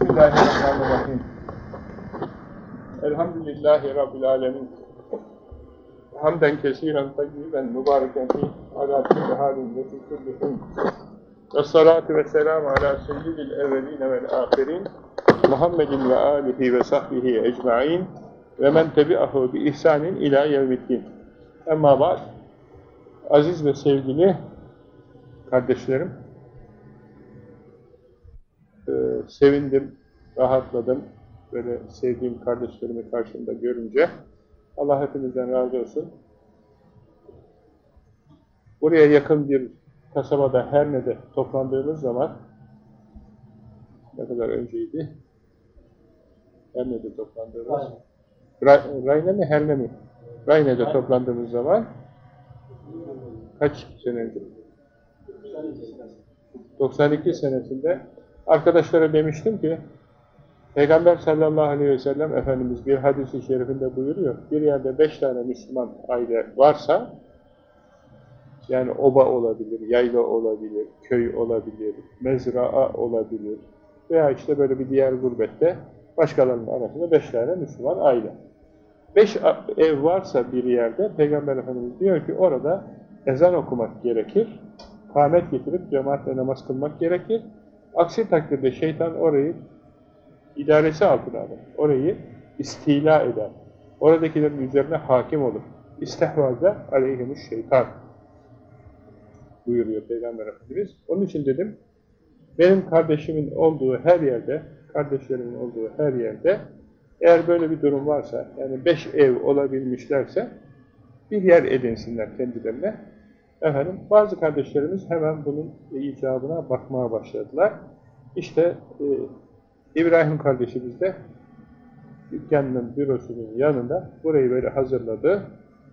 Bismillahirrahmanirrahim. Elhamdülillahi Rabbil alemin. Hamden kesiren tayyiben mübareken fi ala kulli halin ve fi kulli hin. Ve salatu ve selamu ala seyyidil evveline vel ahirin. Muhammedin ve alihi ve sahbihi ecma'in ve men tebi'ahu bi ihsanin ila yevmiddin. Emma ba'd. Aziz ve sevgili kardeşlerim, sevindim, rahatladım. Böyle sevdiğim kardeşlerimi karşımda görünce. Allah hepinizden razı olsun. Buraya yakın bir kasabada Herne'de toplandığımız zaman ne kadar önceydi? Herne'de toplandığımız Ra Rayne mi Herne mi? Rayne'de toplandığımız zaman kaç sene önce? 92 senesinde arkadaşlara demiştim ki Peygamber sallallahu aleyhi ve sellem Efendimiz bir hadisi şerifinde buyuruyor. Bir yerde beş tane Müslüman aile varsa yani oba olabilir, yayla olabilir, köy olabilir, mezraa olabilir veya işte böyle bir diğer gurbette başkalarının arasında beş tane Müslüman aile. Beş ev varsa bir yerde Peygamber Efendimiz diyor ki orada ezan okumak gerekir, kâmet getirip cemaatle namaz kılmak gerekir. Aksi takdirde şeytan orayı idaresi altına alır. Orayı istila eder. Oradakilerin üzerine hakim olur. İstehvaze aleyhimus şeytan buyuruyor Peygamber Efendimiz. Onun için dedim, benim kardeşimin olduğu her yerde, kardeşlerimin olduğu her yerde eğer böyle bir durum varsa, yani beş ev olabilmişlerse bir yer edinsinler kendilerine. Efendim, bazı kardeşlerimiz hemen bunun icabına bakmaya başladılar. İşte e, İbrahim kardeşimiz de dükkanının bürosunun yanında burayı böyle hazırladı.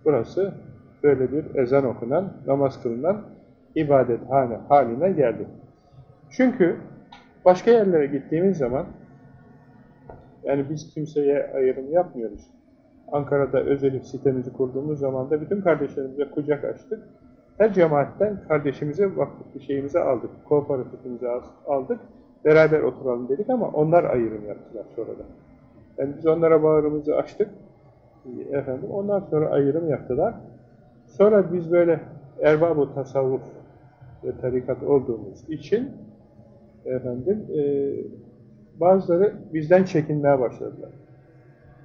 Burası böyle bir ezan okunan, namaz kılınan ibadethane haline geldi. Çünkü başka yerlere gittiğimiz zaman yani biz kimseye ayrım yapmıyoruz. Ankara'da özel sitemizi kurduğumuz zaman da bütün kardeşlerimize kucak açtık. Her cemaatten kardeşimize vakıf şeyimizi aldık, kooperatifimizi aldık, beraber oturalım dedik ama onlar ayrım yaptılar sonradan. Yani biz onlara bağrımızı açtık, efendim, ondan sonra ayrım yaptılar. Sonra biz böyle erbab-ı tasavvuf ve tarikat olduğumuz için efendim, e, bazıları bizden çekinmeye başladılar.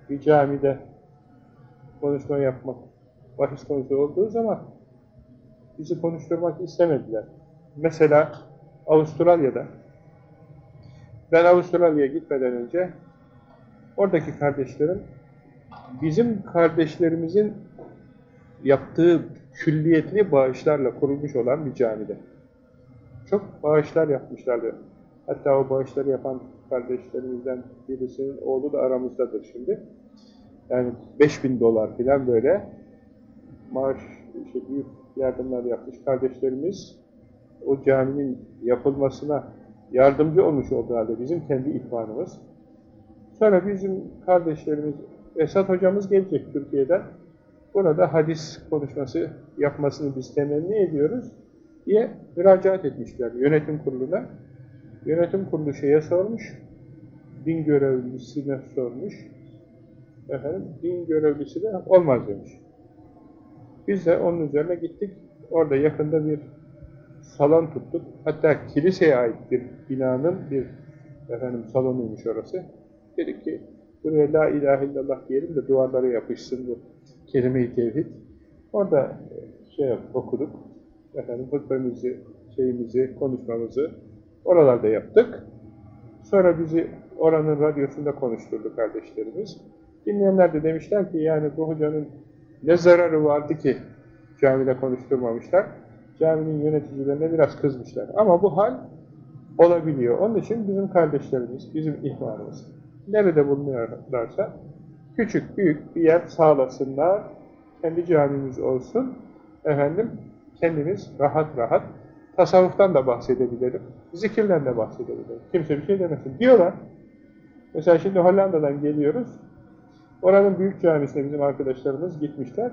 Bir camide konuşma yapmak, bahis konusu olduğu zaman bizi konuşturmak istemediler. Mesela Avustralya'da ben Avustralya'ya gitmeden önce oradaki kardeşlerim bizim kardeşlerimizin yaptığı külliyetli bağışlarla kurulmuş olan bir camide. Çok bağışlar yapmışlardı. Hatta o bağışları yapan kardeşlerimizden birisinin oğlu da aramızdadır şimdi. Yani 5000 dolar falan böyle maaş, işte büyük yardımlar yapmış kardeşlerimiz o caminin yapılmasına yardımcı olmuş olduğu halde bizim kendi ihvanımız. Sonra bizim kardeşlerimiz, Esat hocamız gelecek Türkiye'den. Burada hadis konuşması yapmasını biz temenni ediyoruz diye müracaat etmişler yönetim kuruluna. Yönetim kurulu şeye sormuş, din görevlisine sormuş. Efendim, din görevlisi de olmaz demiş. Biz de onun üzerine gittik. Orada yakında bir salon tuttuk. Hatta kiliseye ait bir binanın bir efendim salonuymuş orası. Dedik ki buraya la ilahe illallah diyelim de duvarlara yapışsın bu kelime-i tevhid. Orada şey okuduk. Efendim hutbemizi, şeyimizi, konuşmamızı oralarda yaptık. Sonra bizi oranın radyosunda konuşturdu kardeşlerimiz. Dinleyenler de demişler ki yani bu hocanın ne zararı vardı ki camide konuşturmamışlar. Caminin yöneticilerine biraz kızmışlar. Ama bu hal olabiliyor. Onun için bizim kardeşlerimiz, bizim ihvanımız nerede bulunuyorlarsa küçük büyük bir yer sağlasınlar. Kendi camimiz olsun. Efendim kendimiz rahat rahat tasavvuftan da bahsedebilirim. Zikirden de bahsedebilirim. Kimse bir şey demesin. Diyorlar. Mesela şimdi Hollanda'dan geliyoruz. Oranın büyük camisine bizim arkadaşlarımız gitmişler.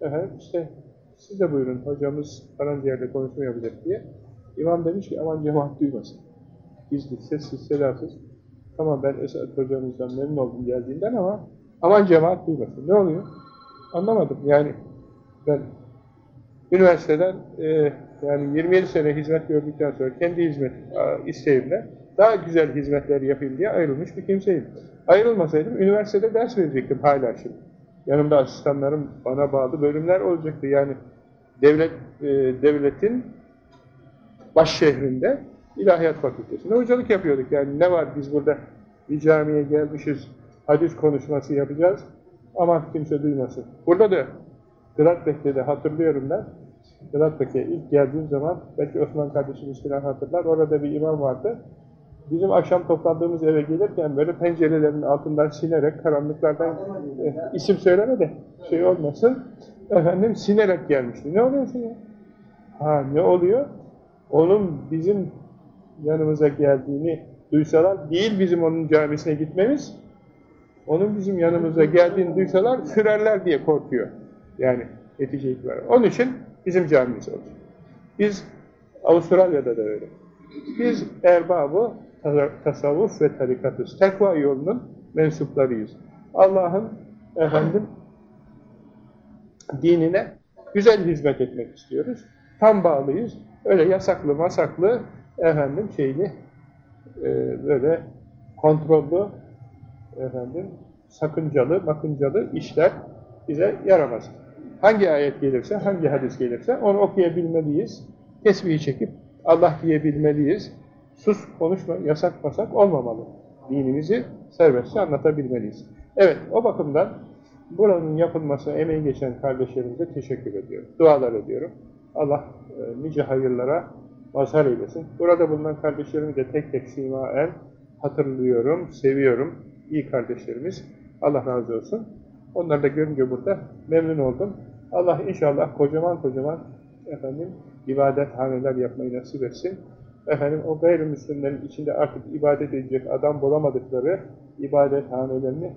Efendim işte siz de buyurun hocamız falanca yerde konuşma yapacak diye. İmam demiş ki aman cemaat duymasın. Gizli, sessiz, sedasız Tamam ben Esat hocamızdan memnun oldum geldiğinden ama aman cemaat duymasın. Ne oluyor? Anlamadım. Yani ben üniversiteden e, yani 27 sene hizmet gördükten sonra kendi hizmet isteğimle daha güzel hizmetler yapayım diye ayrılmış bir kimseyim. Ayrılmasaydım üniversitede ders verecektim hala şimdi. Yanımda asistanlarım bana bağlı bölümler olacaktı. Yani devlet e, devletin baş şehrinde İlahiyat Fakültesi'nde hocalık yapıyorduk. Yani ne var biz burada bir camiye gelmişiz, hadis konuşması yapacağız. Ama kimse duymasın. Burada da Gladbeck'te de hatırlıyorum ben. Gladbeck'e ilk geldiğim zaman, belki Osman kardeşimiz falan hatırlar, orada bir imam vardı. Bizim akşam toplandığımız eve gelirken böyle pencerelerin altından sinerek, karanlıklardan e, isim söyleme de şey olmasın, efendim sinerek gelmişti. Ne oluyorsun ya? Ha ne oluyor? Onun bizim yanımıza geldiğini duysalar, değil bizim onun camisine gitmemiz, onun bizim yanımıza geldiğini duysalar sürerler diye korkuyor. Yani netice. Onun için bizim camimiz olacak. Biz Avustralya'da da öyle. Biz erbabı tasavvuf ve tarikatız. Tekva yolunun mensuplarıyız. Allah'ın efendim dinine güzel hizmet etmek istiyoruz. Tam bağlıyız. Öyle yasaklı masaklı efendim şeyli e, böyle kontrollü efendim sakıncalı, makıncalı işler bize yaramaz. Hangi ayet gelirse, hangi hadis gelirse onu okuyabilmeliyiz. Tesbihi çekip Allah diyebilmeliyiz. Sus, konuşma, yasak masak olmamalı. Dinimizi serbestçe anlatabilmeliyiz. Evet, o bakımdan buranın yapılmasına emeği geçen kardeşlerimize teşekkür ediyorum. Dualar ediyorum. Allah e, nice hayırlara mazhar eylesin. Burada bulunan kardeşlerimi de tek tek simaen hatırlıyorum, seviyorum. İyi kardeşlerimiz. Allah razı olsun. Onları da görünce burada memnun oldum. Allah inşallah kocaman kocaman efendim ibadethaneler yapmayı nasip etsin. Efendim o gayrimüslimlerin içinde artık ibadet edecek adam bulamadıkları ibadethanelerini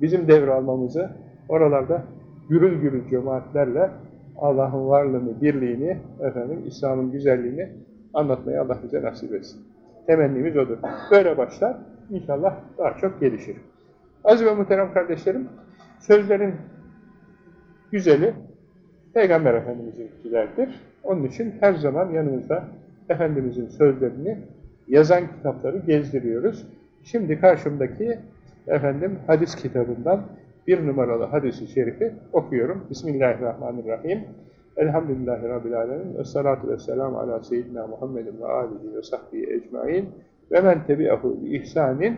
bizim devralmamızı oralarda gürül gürül cemaatlerle Allah'ın varlığını, birliğini, efendim İslam'ın güzelliğini anlatmayı Allah bize nasip etsin. Temennimiz odur. Böyle başlar. İnşallah daha çok gelişir. Aziz ve muhterem kardeşlerim, sözlerin güzeli Peygamber Efendimiz'inkilerdir. Onun için her zaman yanımızda Efendimiz'in sözlerini yazan kitapları gezdiriyoruz. Şimdi karşımdaki efendim hadis kitabından bir numaralı hadisi şerifi okuyorum. Bismillahirrahmanirrahim. Elhamdülillahi Rabbil Alemin. Ve salatu ve selamu ala seyyidina Muhammedin ve alihi ve sahbihi ecmain. Ve men tebi'ahu bi ihsanin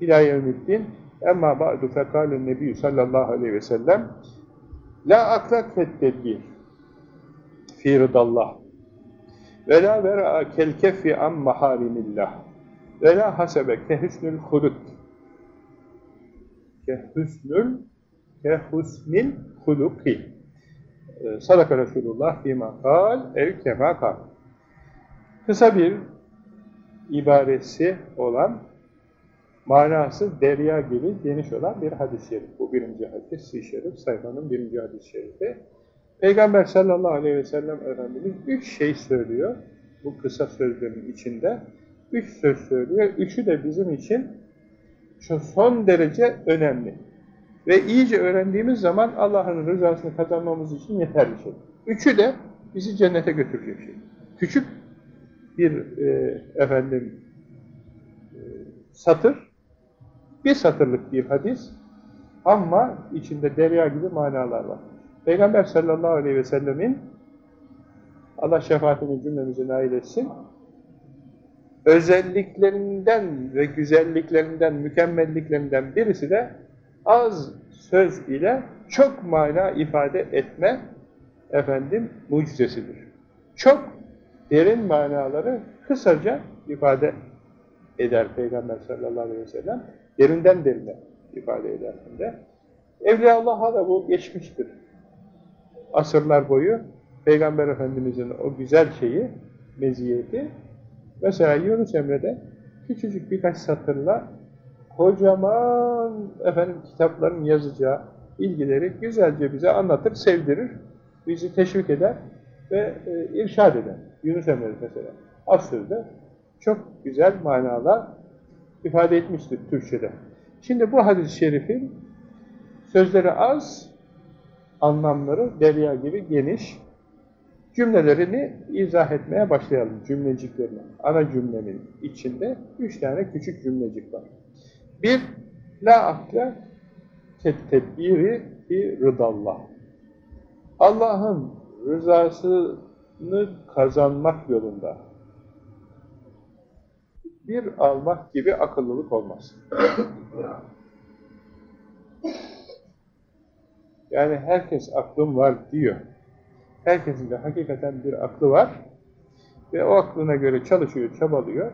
ila yevmiddin. Emma ba'du fekâlen nebiyyü sallallahu aleyhi ve sellem La aklak fettedbir fi rıdallah ve la vera'a kel keffi an maharimillah ve la hasebe kehüsnül huluk kehüsnül kehüsnil huluki Sadaka Resulullah fîmâ kal ev kemâ kal Kısa bir ibaresi olan manası derya gibi geniş olan bir hadis-i şerif. Bu birinci hadis-i şerif, sayfanın birinci hadis-i şerifi. Peygamber sallallahu aleyhi ve sellem Efendimiz üç şey söylüyor bu kısa sözlerin içinde. Üç söz söylüyor. Üçü de bizim için son derece önemli. Ve iyice öğrendiğimiz zaman Allah'ın rızasını kazanmamız için yeterli şey. Üçü de bizi cennete götürecek şey. Küçük bir e, efendim e, satır bir satırlık bir hadis ama içinde derya gibi manalar var. Peygamber sallallahu aleyhi ve sellemin Allah şefaatini cümlemize nail etsin. Özelliklerinden ve güzelliklerinden, mükemmelliklerinden birisi de az söz ile çok mana ifade etme efendim mucizesidir. Çok derin manaları kısaca ifade eder Peygamber sallallahu aleyhi ve sellem derinden derine ifade eder. Evliyaullah'a da bu geçmiştir. Asırlar boyu Peygamber Efendimiz'in o güzel şeyi, meziyeti, mesela Yunus Emre'de küçücük birkaç satırla kocaman efendim kitapların yazacağı bilgileri güzelce bize anlatır, sevdirir, bizi teşvik eder ve e, irşad eder. Yunus Emre mesela. Asırda çok güzel manalar ifade etmiştir Türkçe'de. Şimdi bu hadis-i şerifin sözleri az, anlamları derya gibi geniş. Cümlelerini izah etmeye başlayalım, cümleciklerini. Ana cümlenin içinde üç tane küçük cümlecik var. Bir, la akle tedbiri fi rıdallah. Allah'ın rızasını kazanmak yolunda bir almak gibi akıllılık olmaz. Yani herkes aklım var diyor. Herkesin de hakikaten bir aklı var ve o aklına göre çalışıyor, çabalıyor,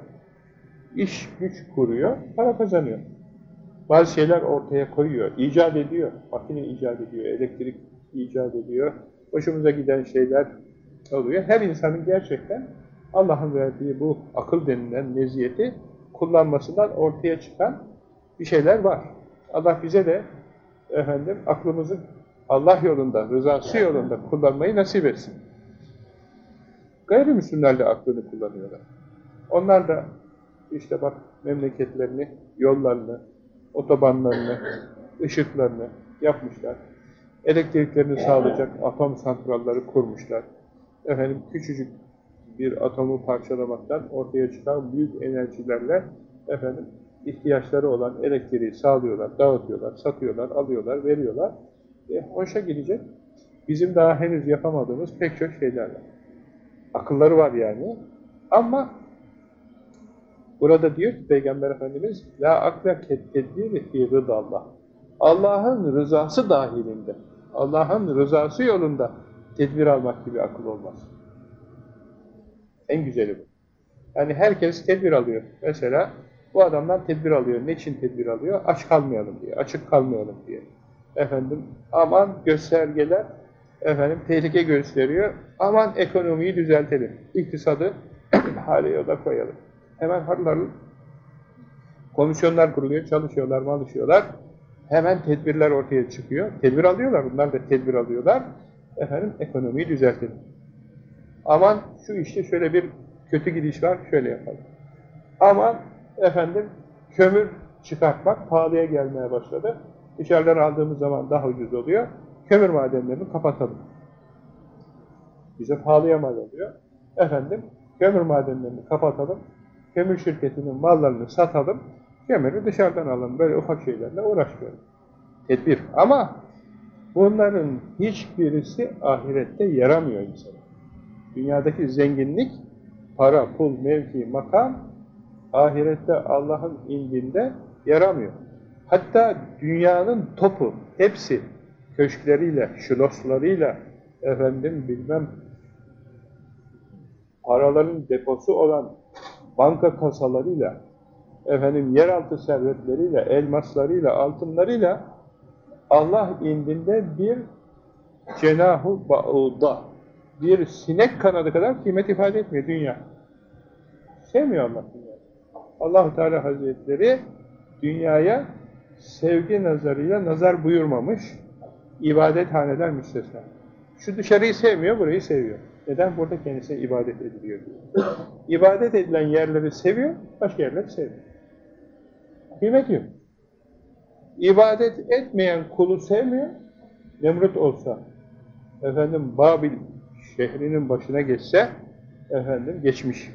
iş güç kuruyor, para kazanıyor. Bazı şeyler ortaya koyuyor, icat ediyor, makine icat ediyor, elektrik icat ediyor, hoşumuza giden şeyler oluyor. Her insanın gerçekten Allah'ın verdiği bu akıl denilen meziyeti kullanmasından ortaya çıkan bir şeyler var. Allah bize de efendim aklımızı Allah yolunda, rızası yolunda kullanmayı nasip etsin. Gayrimüslimler de aklını kullanıyorlar. Onlar da işte bak memleketlerini, yollarını, otobanlarını, ışıklarını yapmışlar. Elektriklerini sağlayacak atom santralları kurmuşlar. Efendim küçücük bir atomu parçalamaktan ortaya çıkan büyük enerjilerle efendim ihtiyaçları olan elektriği sağlıyorlar, dağıtıyorlar, satıyorlar, alıyorlar, veriyorlar. E, hoşa gidecek. Bizim daha henüz yapamadığımız pek çok şeyler var. Akılları var yani. Ama burada diyor ki Peygamber Efendimiz La akla tedbiri fi rıdallah. Allah'ın rızası dahilinde, Allah'ın rızası yolunda tedbir almak gibi akıl olmaz. En güzeli bu. Yani herkes tedbir alıyor. Mesela bu adamlar tedbir alıyor. Ne için tedbir alıyor? Aç kalmayalım diye, açık kalmayalım diye. Efendim, aman göstergeler, efendim tehlike gösteriyor. Aman ekonomiyi düzeltelim. İktisadı hale yola koyalım. Hemen harlarlı komisyonlar kuruluyor, çalışıyorlar, malışıyorlar. Hemen tedbirler ortaya çıkıyor. Tedbir alıyorlar, bunlar da tedbir alıyorlar. Efendim, ekonomiyi düzeltelim. Aman şu işte şöyle bir kötü gidiş var, şöyle yapalım. Aman efendim kömür çıkartmak pahalıya gelmeye başladı. Dışarıdan aldığımız zaman daha ucuz oluyor. Kömür madenlerini kapatalım. Bize pahalıya mal oluyor. Efendim kömür madenlerini kapatalım. Kömür şirketinin mallarını satalım. Kömürü dışarıdan alalım. Böyle ufak şeylerle uğraşmıyorum. Tedbir. Ama bunların hiçbirisi ahirette yaramıyor insana. Dünyadaki zenginlik, para, pul, mevki, makam ahirette Allah'ın indinde yaramıyor. Hatta dünyanın topu, hepsi köşkleriyle, şiloslarıyla, efendim bilmem paraların deposu olan banka kasalarıyla, efendim yeraltı servetleriyle, elmaslarıyla, altınlarıyla Allah indinde bir cenahu ba'uda, bir sinek kanadı kadar kıymet ifade etmiyor dünya. Sevmiyor Allah dünya. allah Teala Hazretleri dünyaya sevgi nazarıyla nazar buyurmamış, ibadethaneler müstesna. Şu dışarıyı sevmiyor, burayı seviyor. Neden? Burada kendisine ibadet ediliyor diyor. İbadet edilen yerleri seviyor, başka yerleri sevmiyor. Kıymet yok. İbadet etmeyen kulu sevmiyor, Nemrut olsa, efendim Babil şehrinin başına geçse, efendim geçmiş.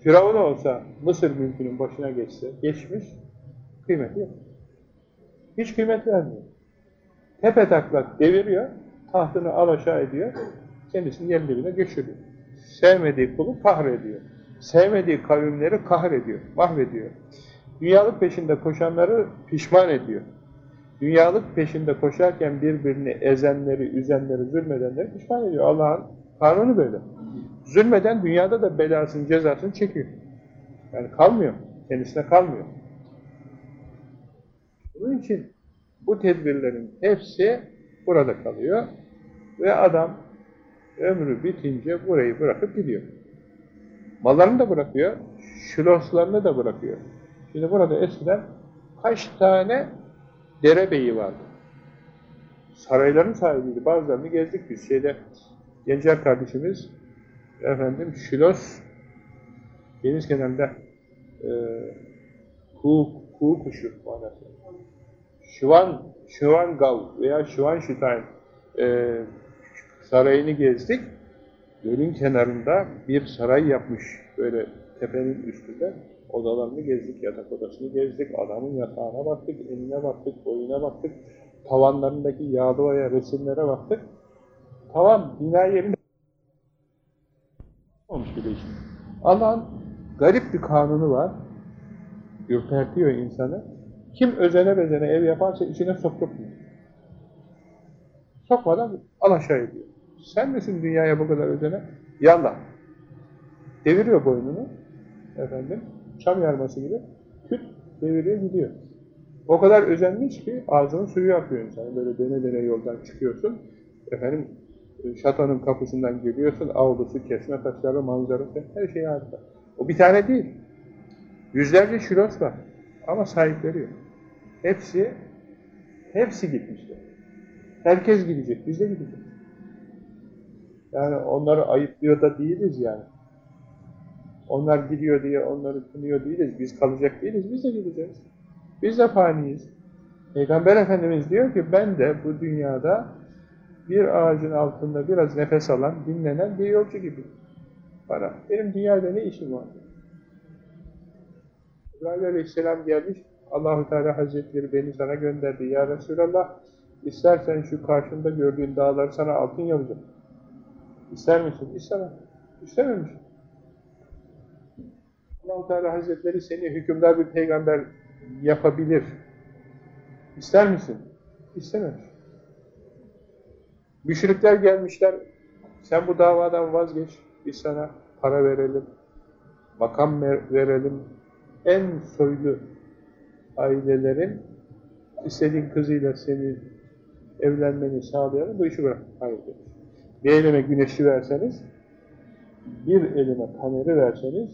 Firavun olsa Mısır mülkünün başına geçse, geçmiş, kıymeti yok. Hiç kıymet vermiyor. Tepe taklak deviriyor, tahtını alaşağı ediyor, kendisini yer dibine göçürüyor. Sevmediği kulu kahrediyor. Sevmediği kavimleri kahrediyor, mahvediyor. Dünyalık peşinde koşanları pişman ediyor. Dünyalık peşinde koşarken birbirini ezenleri, üzenleri, zulmedenleri pişman ediyor. Allah'ın kanunu böyle. Zulmeden dünyada da belasını, cezasını çekiyor. Yani kalmıyor. Kendisine kalmıyor. Bunun için bu tedbirlerin hepsi burada kalıyor. Ve adam ömrü bitince burayı bırakıp gidiyor. Mallarını da bırakıyor, şiloslarını da bırakıyor. Şimdi burada eskiden kaç tane derebeyi vardı. Sarayların sahibiydi. Bazılarını gezdik biz. Şeyde Gencer kardeşimiz efendim Şilos deniz kenarında e, kuğu, kuğu kuşu manası. Şuvan, Şuvangal veya Şuvanşitayn e, sarayını gezdik. Gölün kenarında bir saray yapmış böyle tepenin üstünde. Odalarını gezdik, yatak odasını gezdik, adamın yatağına baktık, eline baktık, boyuna baktık, tavanlarındaki yağlı veya resimlere baktık. Tavan bina yerinde olmuş bile işte. Allah'ın garip bir kanunu var. Ürpertiyor insanı. Kim özene bezene ev yaparsa içine sokturmuyor. Sokmadan al aşağı ediyor. Sen misin dünyaya bu kadar özene? Yallah. Deviriyor boynunu. Efendim. Çam yarması gibi. Küt deviriyor gidiyor. O kadar özenmiş ki ağzının suyu akıyor insan. Böyle dene dene yoldan çıkıyorsun. Efendim şatonun kapısından geliyorsun. Avlusu, kesme taşları, manzarası her şey harika. O bir tane değil. Yüzlerce şiros var. Ama sahipleri yok. Hepsi hepsi gitmişler. Herkes gidecek. Biz de gideceğiz. Yani onları ayıplıyor da değiliz yani. Onlar gidiyor diye onları kınıyor değiliz. Biz kalacak değiliz. Biz de gideceğiz. Biz de faniyiz. Peygamber Efendimiz diyor ki ben de bu dünyada bir ağacın altında biraz nefes alan, dinlenen bir yolcu gibi. Bana, benim dünyada ne işim var? İbrahim Aleyhisselam gelmiş, Allahu Teala Hazretleri beni sana gönderdi. Ya Resulallah, istersen şu karşında gördüğün dağları sana altın yapacağım. İster misin? İstemem. İstememiş. allah Teala Hazretleri seni hükümdar bir peygamber yapabilir. İster misin? İstememiş. Müşrikler gelmişler, sen bu davadan vazgeç, biz sana para verelim, makam verelim, en soylu ailelerin istediğin kızıyla seni evlenmeni sağlayalım, bu işi bırak. Hayır demiş. Bir elime güneşi verseniz, bir elime kameri verseniz,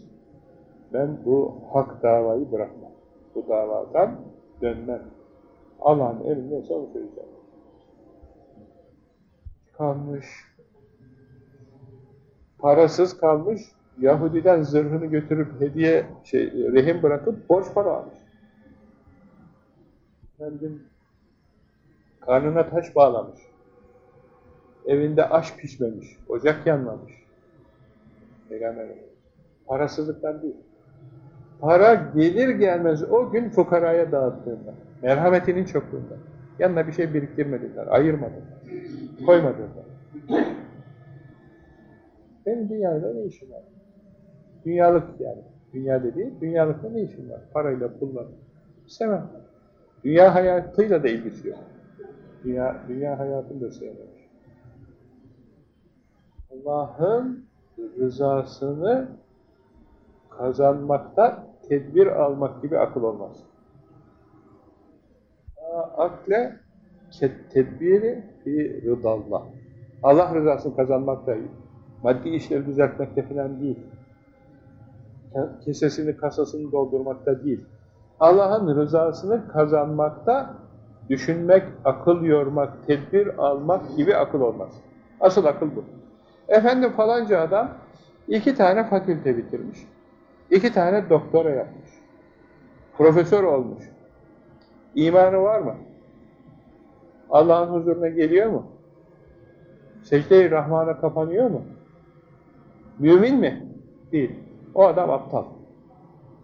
ben bu hak davayı bırakmam. Bu davadan dönmem. Allah'ın emrindeyse onu söyleyeceğim. Kalmış, parasız kalmış, Yahudiden zırhını götürüp hediye, şey, rehin bırakıp borç para almış. Efendim, karnına taş bağlamış. Evinde aş pişmemiş, ocak yanmamış. Peygamber Parasızlıktan değil. Para gelir gelmez o gün fukaraya dağıttığında, merhametinin çokluğunda. Yanına bir şey biriktirmediler, ayırmadılar, koymadılar. Benim dünyada ne işim var? Dünyalık yani. Dünya dediği, dünyalıkta ne işim var? Parayla, pulla. İstemem. Dünya hayatıyla da ilgisi yok. Dünya, dünya hayatını da sevmemiş. Allah'ın rızasını kazanmakta tedbir almak gibi akıl olmaz. Akle tedbiri fi rıdallah. Allah rızasını kazanmakta, maddi işleri düzeltmekte falan değil. Kesesini, kasasını doldurmakta değil. Allah'ın rızasını kazanmakta düşünmek, akıl yormak, tedbir almak gibi akıl olmaz. Asıl akıl bu. Efendim falanca adam iki tane fakülte bitirmiş. iki tane doktora yapmış. Profesör olmuş. İmanı var mı? Allah'ın huzuruna geliyor mu? Secde-i Rahman'a kapanıyor mu? Mümin mi? Değil. O adam aptal.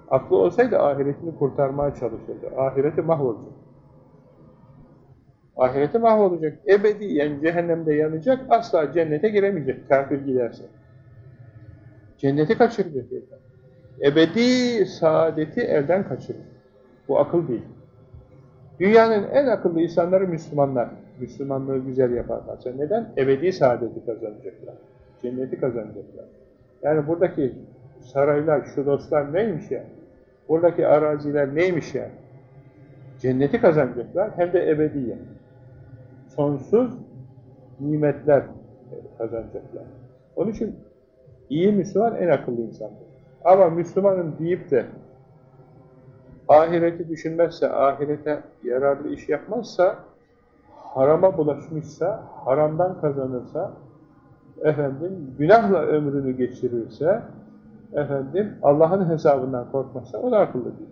Aklı olsaydı ahiretini kurtarmaya çalışırdı. Ahireti mahvolacak. Ahireti mahvolacak. Ebediyen cehennemde yanacak, asla cennete giremeyecek kafir giderse. Cenneti kaçıracak. Ebedi saadeti elden kaçırır. Bu akıl değil. Dünyanın en akıllı insanları Müslümanlar. Müslümanlığı güzel yaparlarsa. Neden? Ebedi saadeti kazanacaklar. Cenneti kazanacaklar. Yani buradaki saraylar, şu dostlar neymiş ya? Buradaki araziler neymiş ya? Cenneti kazanacaklar hem de ebediye. Sonsuz nimetler kazanacaklar. Onun için iyi Müslüman en akıllı insandır. Ama Müslümanın deyip de ahireti düşünmezse, ahirete yararlı iş yapmazsa, harama bulaşmışsa, haramdan kazanırsa, efendim günahla ömrünü geçirirse, efendim Allah'ın hesabından korkmazsa o da akıllı değil.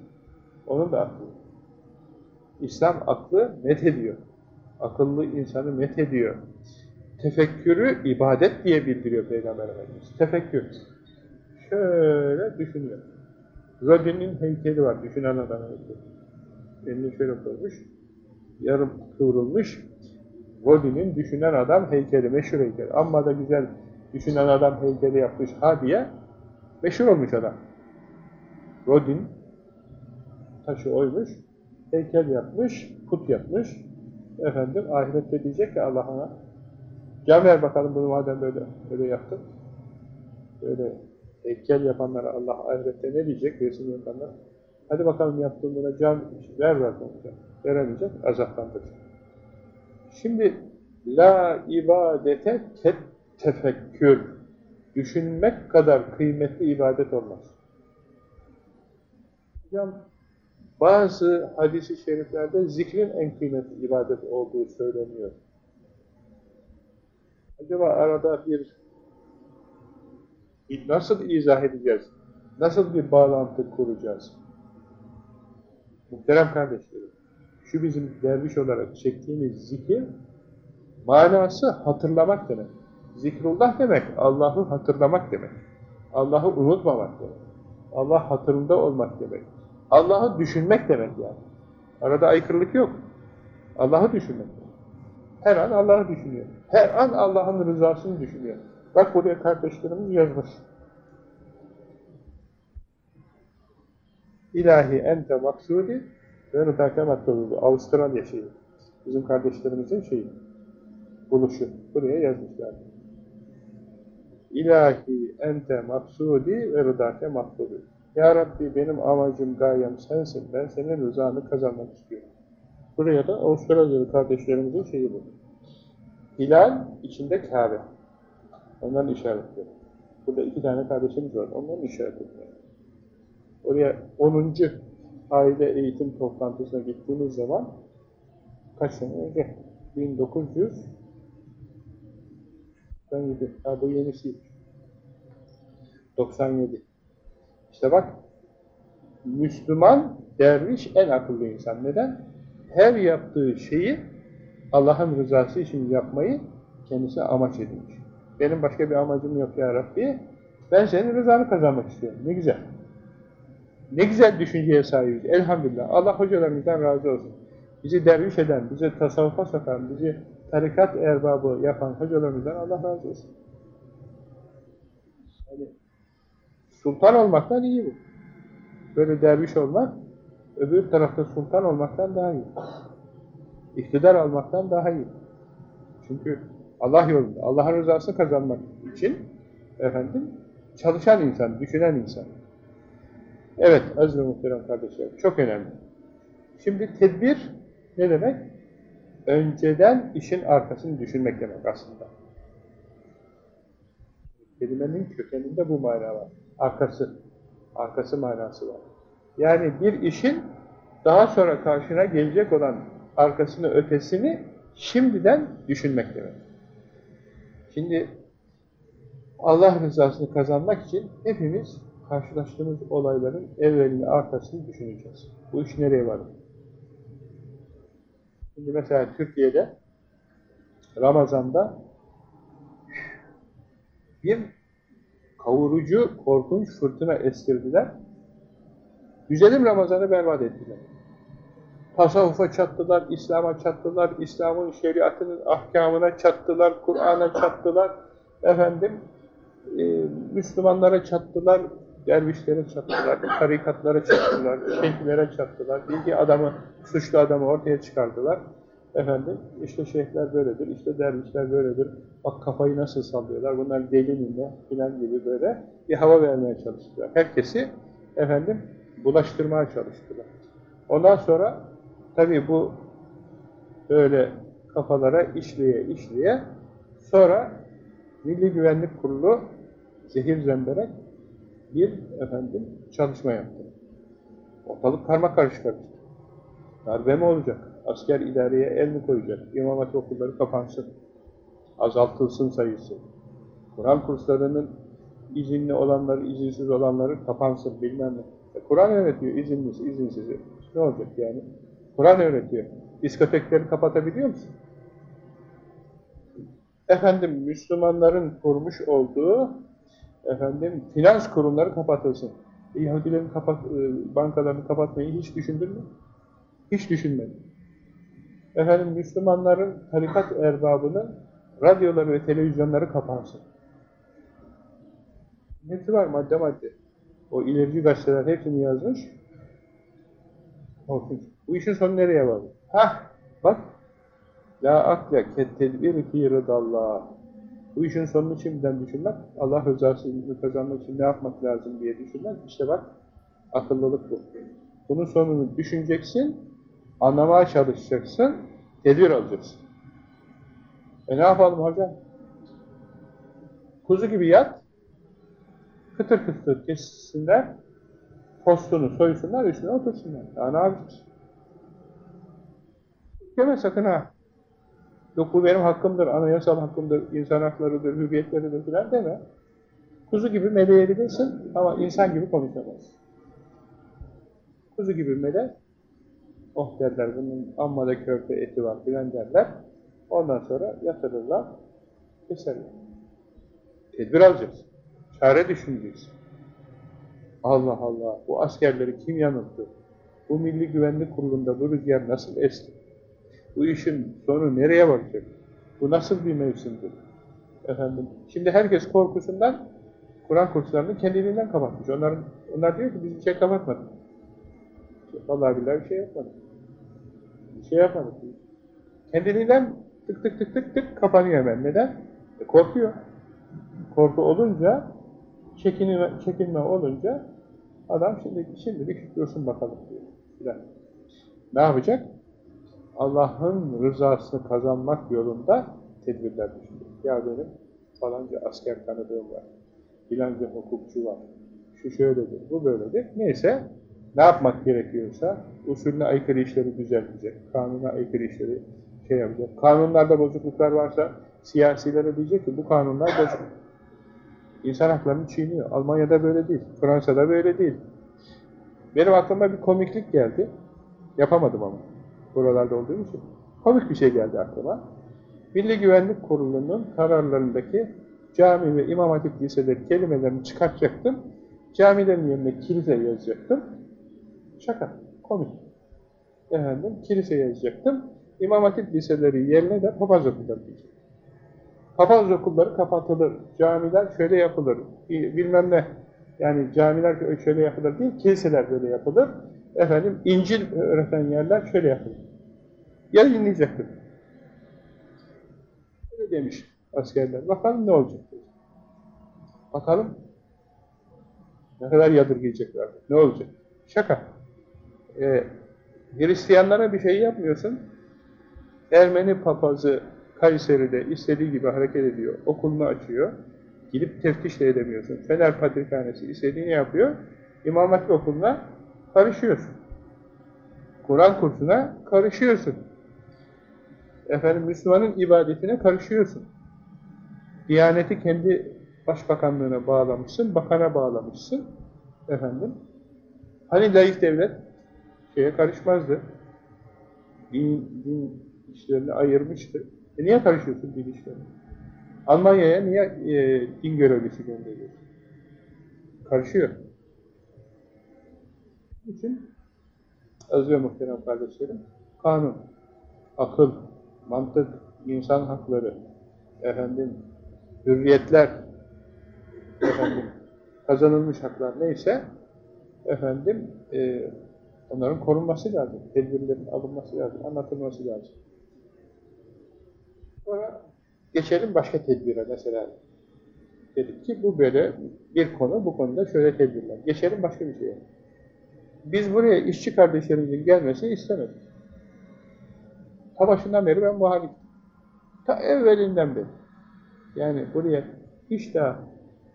Onun da aklı. İslam aklı met ediyor. Akıllı insanı met ediyor. Tefekkürü ibadet diye bildiriyor Peygamber Efendimiz. Tefekkür. Şöyle düşünüyor. Rodin'in heykeli var. Düşünen adam heykeli. Elini şöyle koymuş. Yarım kıvrılmış. Rodin'in düşünen adam heykeli. Meşhur heykeli. Amma da güzel düşünen adam heykeli yapmış ha diye meşhur olmuş adam. Rodin taşı oymuş, heykel yapmış, put yapmış. Efendim ahirette diyecek ki Allah'ına can ver bakalım bunu madem böyle böyle yaptın. Böyle heykel yapanlara Allah ahirette ne diyecek resim yapanlar? Hadi bakalım yaptığın buna can ver bakalım. Veremeyecek, azaplandıracak. Şimdi la ibadete tet tefekkür. Düşünmek kadar kıymetli ibadet olmaz. Hocam bazı hadisi şeriflerde zikrin en kıymetli ibadet olduğu söyleniyor. Acaba arada bir nasıl izah edeceğiz? Nasıl bir bağlantı kuracağız? Muhterem kardeşlerim, şu bizim derviş olarak çektiğimiz zikir, manası hatırlamak demek. Zikrullah demek, Allah'ı hatırlamak demek. Allah'ı unutmamak demek. Allah hatırında olmak demek. Allah'ı düşünmek demek yani. Arada aykırılık yok. Allah'ı düşünmek. Her an Allah'ı düşünüyor. Her an Allah'ın rızasını düşünüyor. Bak buraya kardeşlerimiz yazmış. İlahi ente maksudi ve rıdake matlubu. Avustralya şeyi. Bizim kardeşlerimizin şeyi. Buluşu. Buraya yazmışlar. İlahi ente maksudi ve rıdake matlubu. Ya Rabbi benim amacım, gayem sensin. Ben senin rızanı kazanmak istiyorum. Buraya da Avustralyalı kardeşlerimizin şeyi bu. Hilal içinde Kabe. Onların işaretleri. Burada iki tane kardeşimiz var. Onların işaretleri. Oraya 10. aile eğitim toplantısına gittiğimiz zaman kaç sene önce? 1900 97. Ha bu yenisi. 97. İşte bak, Müslüman, derviş en akıllı insan. Neden? Her yaptığı şeyi Allah'ın rızası için yapmayı kendisi amaç edinmiş. Benim başka bir amacım yok ya Rabbi. Ben senin rızanı kazanmak istiyorum. Ne güzel. Ne güzel düşünceye sahibiz. Elhamdülillah. Allah hocalarımızdan razı olsun. Bizi derviş eden, bizi tasavvufa sokan, bizi tarikat erbabı yapan hocalarımızdan Allah razı olsun. Yani sultan olmaktan iyi bu. Böyle derviş olmak, öbür tarafta sultan olmaktan daha iyi. İktidar almaktan daha iyi. Çünkü Allah yolunda, Allah'ın rızasını kazanmak için efendim çalışan insan, düşünen insan. Evet, aziz ve muhterem kardeşlerim, çok önemli. Şimdi tedbir ne demek? Önceden işin arkasını düşünmek demek aslında. Kelimenin kökeninde bu mana var. Arkası, arkası manası var. Yani bir işin daha sonra karşına gelecek olan arkasını, ötesini şimdiden düşünmek demek. Şimdi Allah rızasını kazanmak için hepimiz karşılaştığımız olayların evvelini, arkasını düşüneceğiz. Bu iş nereye varır? Şimdi mesela Türkiye'de Ramazan'da bir kavurucu, korkunç fırtına estirdiler. Güzelim Ramazan'ı berbat ettiler. Tasavvufa çattılar, İslam'a çattılar, İslam'ın şeriatının ahkamına çattılar, Kur'an'a çattılar, efendim, e, Müslümanlara çattılar, dervişlere çattılar, tarikatlara çattılar, şeyhlere çattılar, bilgi adamı, suçlu adamı ortaya çıkardılar. Efendim, işte şeyhler böyledir, işte dervişler böyledir, bak kafayı nasıl sallıyorlar, bunlar deli mi filan gibi böyle bir hava vermeye çalıştılar. Herkesi, efendim, bulaştırmaya çalıştılar. Ondan sonra, tabii bu böyle kafalara işleye işleye, sonra Milli Güvenlik Kurulu zehir zemberek bir efendim çalışma yaptı. Ortalık karma karışık. Darbe mi olacak? Asker idareye el mi koyacak? İmam Hatip okulları kapansın. Azaltılsın sayısı. Kur'an kurslarının izinli olanları, izinsiz olanları kapansın bilmem ne. E, Kur'an öğretiyor izinlisi, izinsizi. Ne olacak yani? Kur'an öğretiyor. Diskotekleri kapatabiliyor musun? Efendim Müslümanların kurmuş olduğu efendim finans kurumları kapatılsın. Yahudilerin kapat, e, bankalarını kapatmayı hiç düşündün mü? Hiç düşünmedim. Efendim Müslümanların tarikat erbabının radyoları ve televizyonları kapansın. Hepsi var madde madde. O ilerici gazeteler hepsini yazmış. Korkunç. Bu işin sonu nereye vardı? Hah! Bak! La akle ket tedbir fi rıdallah. Bu işin sonunu şimdiden düşünmek, Allah rızasını kazanmak için ne yapmak lazım diye düşünmek, işte bak, akıllılık bu. Bunun sonunu düşüneceksin, anlamaya çalışacaksın, tedbir alacaksın. E ne yapalım hocam? Kuzu gibi yat, kıtır kıtır kessinler, postunu soysunlar, üstüne otursunlar. Ya ne yapacağız? Deme sakın ha. Yok bu benim hakkımdır, anayasal hakkımdır, insan haklarıdır, hürriyetleridir filan deme. Kuzu gibi meleyebilirsin ama insan gibi konuşamazsın. Kuzu gibi mele, oh derler, bunun amma da körpe eti var filan derler. Ondan sonra yatırırlar, keserler. Tedbir alacağız. Çare düşüneceğiz. Allah Allah, bu askerleri kim yanılttı? Bu Milli Güvenlik Kurulu'nda bu rüzgar nasıl esti? Bu işin sonu nereye varacak? Bu nasıl bir mevsimdir? Efendim, şimdi herkes korkusundan Kur'an kurslarını kendiliğinden kapatmış. Onlar, onlar diyor ki biz bir şey kapatmadık. Vallahi billahi bir şey yapmadık. Şey yapmadık. Kendiliğinden tık tık tık tık tık kapanıyor hemen. Neden? E, korkuyor. Korku olunca, çekinme, çekinme olunca adam şimdi şimdilik dursun bakalım diyor. Falan. Ne yapacak? Allah'ın rızasını kazanmak yolunda tedbirler düşünüyor. Ya benim falanca asker tanıdığım var, filanca hukukçu var, şu şöyledir, bu böyledir. Neyse, ne yapmak gerekiyorsa, usulüne aykırı işleri düzeltecek, kanuna aykırı işleri şey yapacak. Kanunlarda bozukluklar varsa, siyasilere diyecek ki bu kanunlar bozuk. İnsan haklarını çiğniyor. Almanya'da böyle değil, Fransa'da böyle değil. Benim aklıma bir komiklik geldi, yapamadım ama buralarda olduğum için. Komik bir şey geldi aklıma. Milli Güvenlik Kurulu'nun kararlarındaki cami ve imam hatip liseleri kelimelerini çıkartacaktım. Camilerin yerine kilise yazacaktım. Şaka, komik. Efendim, kilise yazacaktım. İmam hatip liseleri yerine de papaz okulları diyecektim. Papaz okulları kapatılır, camiler şöyle yapılır, bilmem ne. Yani camiler şöyle yapılır değil, kiliseler böyle yapılır. Efendim, İncil öğreten yerler şöyle yapılır. Yayınlayacaktır. Öyle demiş askerler. Bakalım ne olacak. Bakalım ne kadar yadırgayacaklar. Ne olacak? Şaka. Ee, Hristiyanlara bir şey yapmıyorsun. Ermeni papazı Kayseri'de istediği gibi hareket ediyor. Okulunu açıyor. Gidip teftiş de edemiyorsun. Fener Patrikhanesi istediğini yapıyor. İmam Hatip okuluna karışıyorsun. Kur'an kursuna karışıyorsun. Efendim Müslümanın ibadetine karışıyorsun. Diyaneti kendi başbakanlığına bağlamışsın, bakana bağlamışsın. Efendim. Hani layık devlet şeye karışmazdı. Din, din işlerini ayırmıştı. E niye karışıyorsun din işlerine? Almanya'ya niye e, din görevlisi gönderiyorsun? Karışıyor. için aziz ve muhterem kardeşlerim, kanun, akıl, mantık, insan hakları, efendim, hürriyetler, efendim, kazanılmış haklar neyse, efendim, e, onların korunması lazım, tedbirlerin alınması lazım, anlatılması lazım. Sonra geçelim başka tedbire mesela. Dedik ki bu böyle bir konu, bu konuda şöyle tedbirler. Geçelim başka bir şeye. Biz buraya işçi kardeşlerimizin gelmesini istemedik. Ta başından beri ben muhalif. Ta evvelinden beri. Yani buraya hiç daha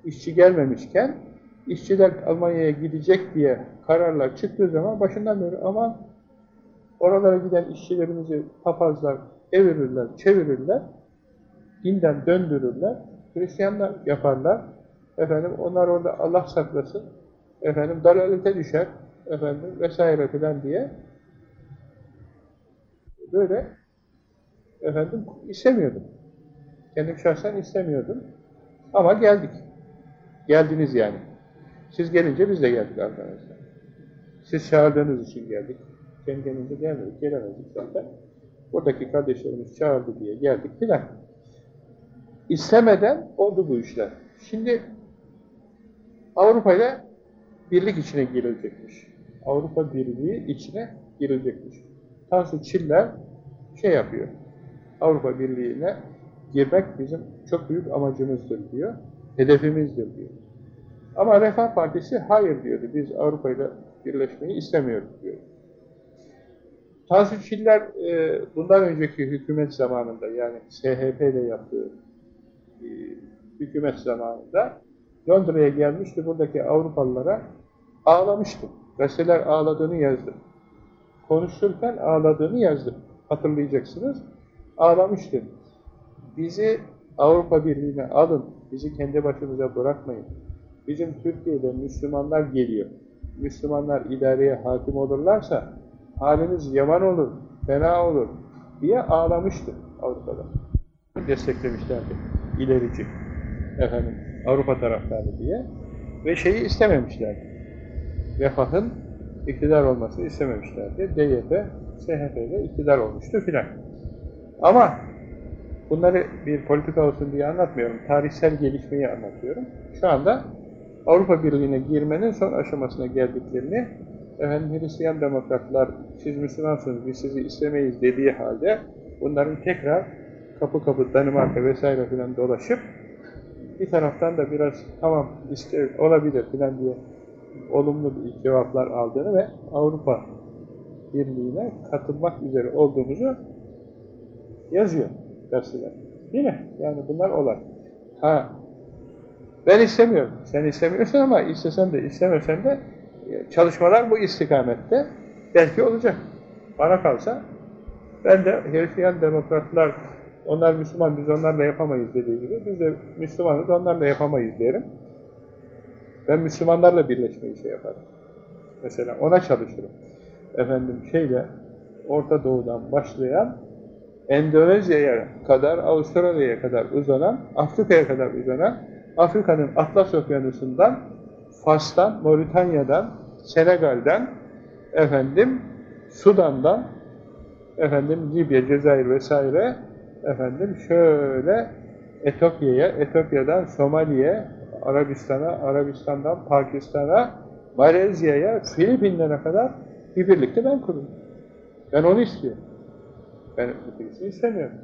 işçi gelmemişken işçiler Almanya'ya gidecek diye kararlar çıktığı zaman başından beri ama oralara giden işçilerimizi papazlar evirirler, çevirirler, dinden döndürürler, Hristiyanlar yaparlar. Efendim onlar orada Allah saklasın, efendim dalalete düşer, efendim vesaire filan diye Böyle efendim istemiyordum. Kendim şahsen istemiyordum. Ama geldik. Geldiniz yani. Siz gelince biz de geldik arkadaşlar. Siz çağırdığınız için geldik. Kendi kendimize gelmedik, gelemedik zaten. Buradaki kardeşlerimiz çağırdı diye geldik filan. İstemeden oldu bu işler. Şimdi Avrupa ile birlik içine girilecekmiş. Avrupa Birliği içine girilecekmiş. Tansu Çiller şey yapıyor. Avrupa Birliği'ne girmek bizim çok büyük amacımızdır diyor. Hedefimizdir diyor. Ama Refah Partisi hayır diyordu. Biz Avrupa ile birleşmeyi istemiyoruz diyor. Tansu Çiller e, bundan önceki hükümet zamanında yani SHP ile yaptığı e, hükümet zamanında Londra'ya gelmişti. Buradaki Avrupalılara ağlamıştı. Gazeteler ağladığını yazdı. Konuşurken ağladığını yazdı. Hatırlayacaksınız. Ağlamıştı. Bizi Avrupa Birliği'ne alın. Bizi kendi başımıza bırakmayın. Bizim Türkiye'de Müslümanlar geliyor. Müslümanlar idareye hakim olurlarsa halimiz yaman olur, fena olur diye ağlamıştı Avrupa'da. Desteklemişlerdi. ilerici. Efendim, Avrupa taraftarı diye. Ve şeyi istememişlerdi. Refahın iktidar olmasını istememişlerdi. DYP, SHP ile iktidar olmuştu filan. Ama bunları bir politika olsun diye anlatmıyorum. Tarihsel gelişmeyi anlatıyorum. Şu anda Avrupa Birliği'ne girmenin son aşamasına geldiklerini efendim Hristiyan demokratlar siz Müslümansınız biz sizi istemeyiz dediği halde bunların tekrar kapı kapı Danimarka vesaire filan dolaşıp bir taraftan da biraz tamam işte olabilir filan diye olumlu bir cevaplar aldığını ve Avrupa Birliği'ne katılmak üzere olduğumuzu yazıyor gazeteler. Değil mi? Yani bunlar olay. Ha, ben istemiyorum. Sen istemiyorsun ama istesen de istemesen de e, çalışmalar bu istikamette belki olacak. Bana kalsa ben de Hristiyan demokratlar onlar Müslüman biz onlarla yapamayız dediği gibi biz de Müslümanız onlarla yapamayız derim. Ben Müslümanlarla birleşmeyi şey yaparım. Mesela ona çalışırım. Efendim şeyle Orta Doğu'dan başlayan Endonezya'ya kadar, Avustralya'ya kadar uzanan, Afrika'ya kadar uzanan, Afrika'nın Atlas Okyanusu'ndan, Fas'tan, Moritanya'dan, Senegal'den, efendim, Sudan'dan, efendim, Libya, Cezayir vesaire, efendim, şöyle Etiyopya'ya, Etiyopya'dan Somali'ye, Arabistan'a, Arabistan'dan Pakistan'a, Malezya'ya, Filipinler'e kadar bir birlikte ben kururum. Ben onu istiyorum. Ben ötekisini istemiyorum.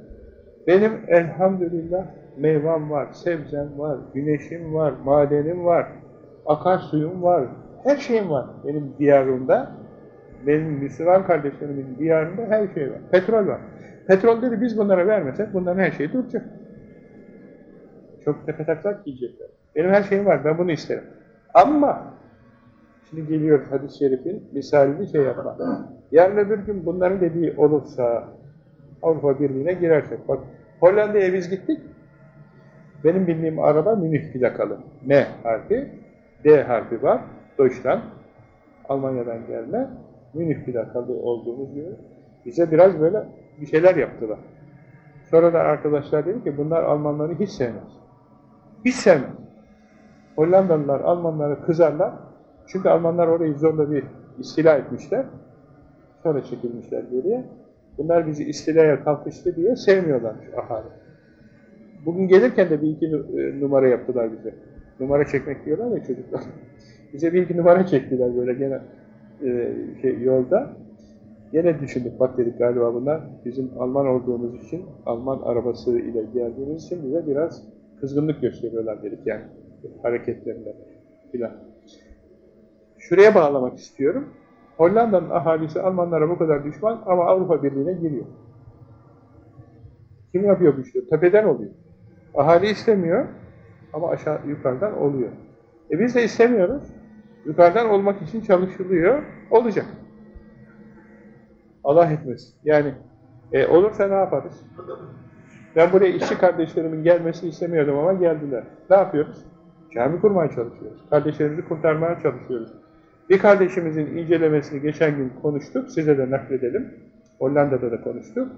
Benim elhamdülillah meyvam var, sebzem var, güneşim var, madenim var, akarsuyum var, her şeyim var benim diyarımda. Benim Müslüman kardeşlerimin diyarında her şey var. Petrol var. Petrolleri biz bunlara vermesek bunların her şeyi duracak. Çok tepetaklak yiyecekler. Benim her şeyim var, ben bunu isterim. Ama şimdi geliyor hadis-i şerifin misalini şey yapma. Yarın öbür gün bunların dediği olursa Avrupa Birliği'ne girersek. Bak Hollanda'ya biz gittik. Benim bildiğim araba Münih plakalı. M harfi, D harfi var. Deutschland. Almanya'dan gelme. Münih plakalı olduğumuz gibi. Bize biraz böyle bir şeyler yaptılar. Sonra da arkadaşlar dedi ki bunlar Almanları hiç sevmez. Hiç sevmez. Hollandalılar Almanlara kızarlar. Çünkü Almanlar orayı zorla bir istila etmişler. Sonra çekilmişler geriye. Bunlar bizi istilaya kalkıştı diye sevmiyorlarmış ahali. Bugün gelirken de bir iki e, numara yaptılar bize. Numara çekmek diyorlar ya çocuklar. bize bir iki numara çektiler böyle gene e, şey, yolda. Gene düşündük, bak dedik galiba bunlar bizim Alman olduğumuz için, Alman arabası ile geldiğimiz için bize biraz kızgınlık gösteriyorlar dedik yani hareketlerinde filan. Şuraya bağlamak istiyorum. Hollanda'nın ahalisi Almanlara bu kadar düşman ama Avrupa Birliği'ne giriyor. Kim yapıyor bu işleri? Tepeden oluyor. Ahali istemiyor ama aşağı yukarıdan oluyor. E biz de istemiyoruz. Yukarıdan olmak için çalışılıyor. Olacak. Allah etmesin. Yani e, olursa ne yaparız? Ben buraya işçi kardeşlerimin gelmesini istemiyordum ama geldiler. Ne yapıyoruz? Cami kurmaya çalışıyoruz. Kardeşlerimizi kurtarmaya çalışıyoruz. Bir kardeşimizin incelemesini geçen gün konuştuk. Size de nakledelim. Hollanda'da da konuştuk.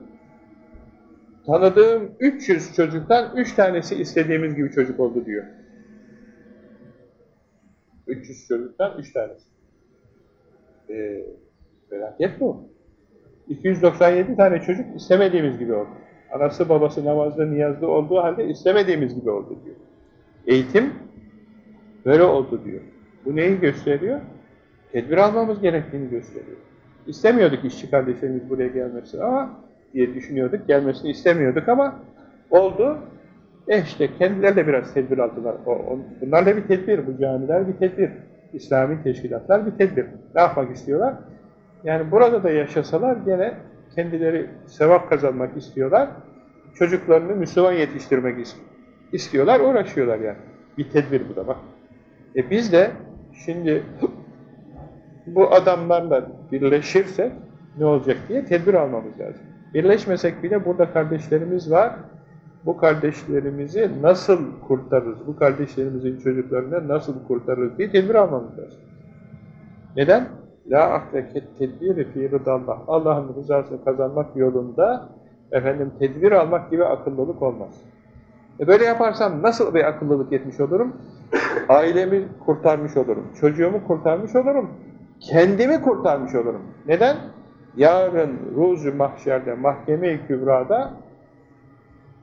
Tanıdığım 300 çocuktan 3 tanesi istediğimiz gibi çocuk oldu diyor. 300 çocuktan 3 tanesi. Ee, felaket bu. 297 tane çocuk istemediğimiz gibi oldu. Anası babası namazda niyazda olduğu halde istemediğimiz gibi oldu diyor. Eğitim böyle oldu diyor. Bu neyi gösteriyor? Tedbir almamız gerektiğini gösteriyor. İstemiyorduk işçi kardeşlerimiz buraya gelmesini ama diye düşünüyorduk. Gelmesini istemiyorduk ama oldu. E işte kendileri de biraz tedbir aldılar. Bunlar da bir tedbir. Bu camiler bir tedbir. İslami teşkilatlar bir tedbir. Ne yapmak istiyorlar? Yani burada da yaşasalar gene kendileri sevap kazanmak istiyorlar. Çocuklarını Müslüman yetiştirmek istiyorlar, uğraşıyorlar yani. Bir tedbir bu da bak. E biz de şimdi bu adamlarla birleşirsek ne olacak diye tedbir almamız lazım. Birleşmesek bile burada kardeşlerimiz var. Bu kardeşlerimizi nasıl kurtarırız? Bu kardeşlerimizin çocuklarını nasıl kurtarırız diye tedbir almamız. Neden? La ahleket tedbiri fi rıdallah. Allah'ın rızasını kazanmak yolunda efendim tedbir almak gibi akıllılık olmaz. E böyle yaparsam nasıl bir akıllılık etmiş olurum? Ailemi kurtarmış olurum. Çocuğumu kurtarmış olurum. Kendimi kurtarmış olurum. Neden? Yarın ruzu mahşerde, mahkeme-i kübrada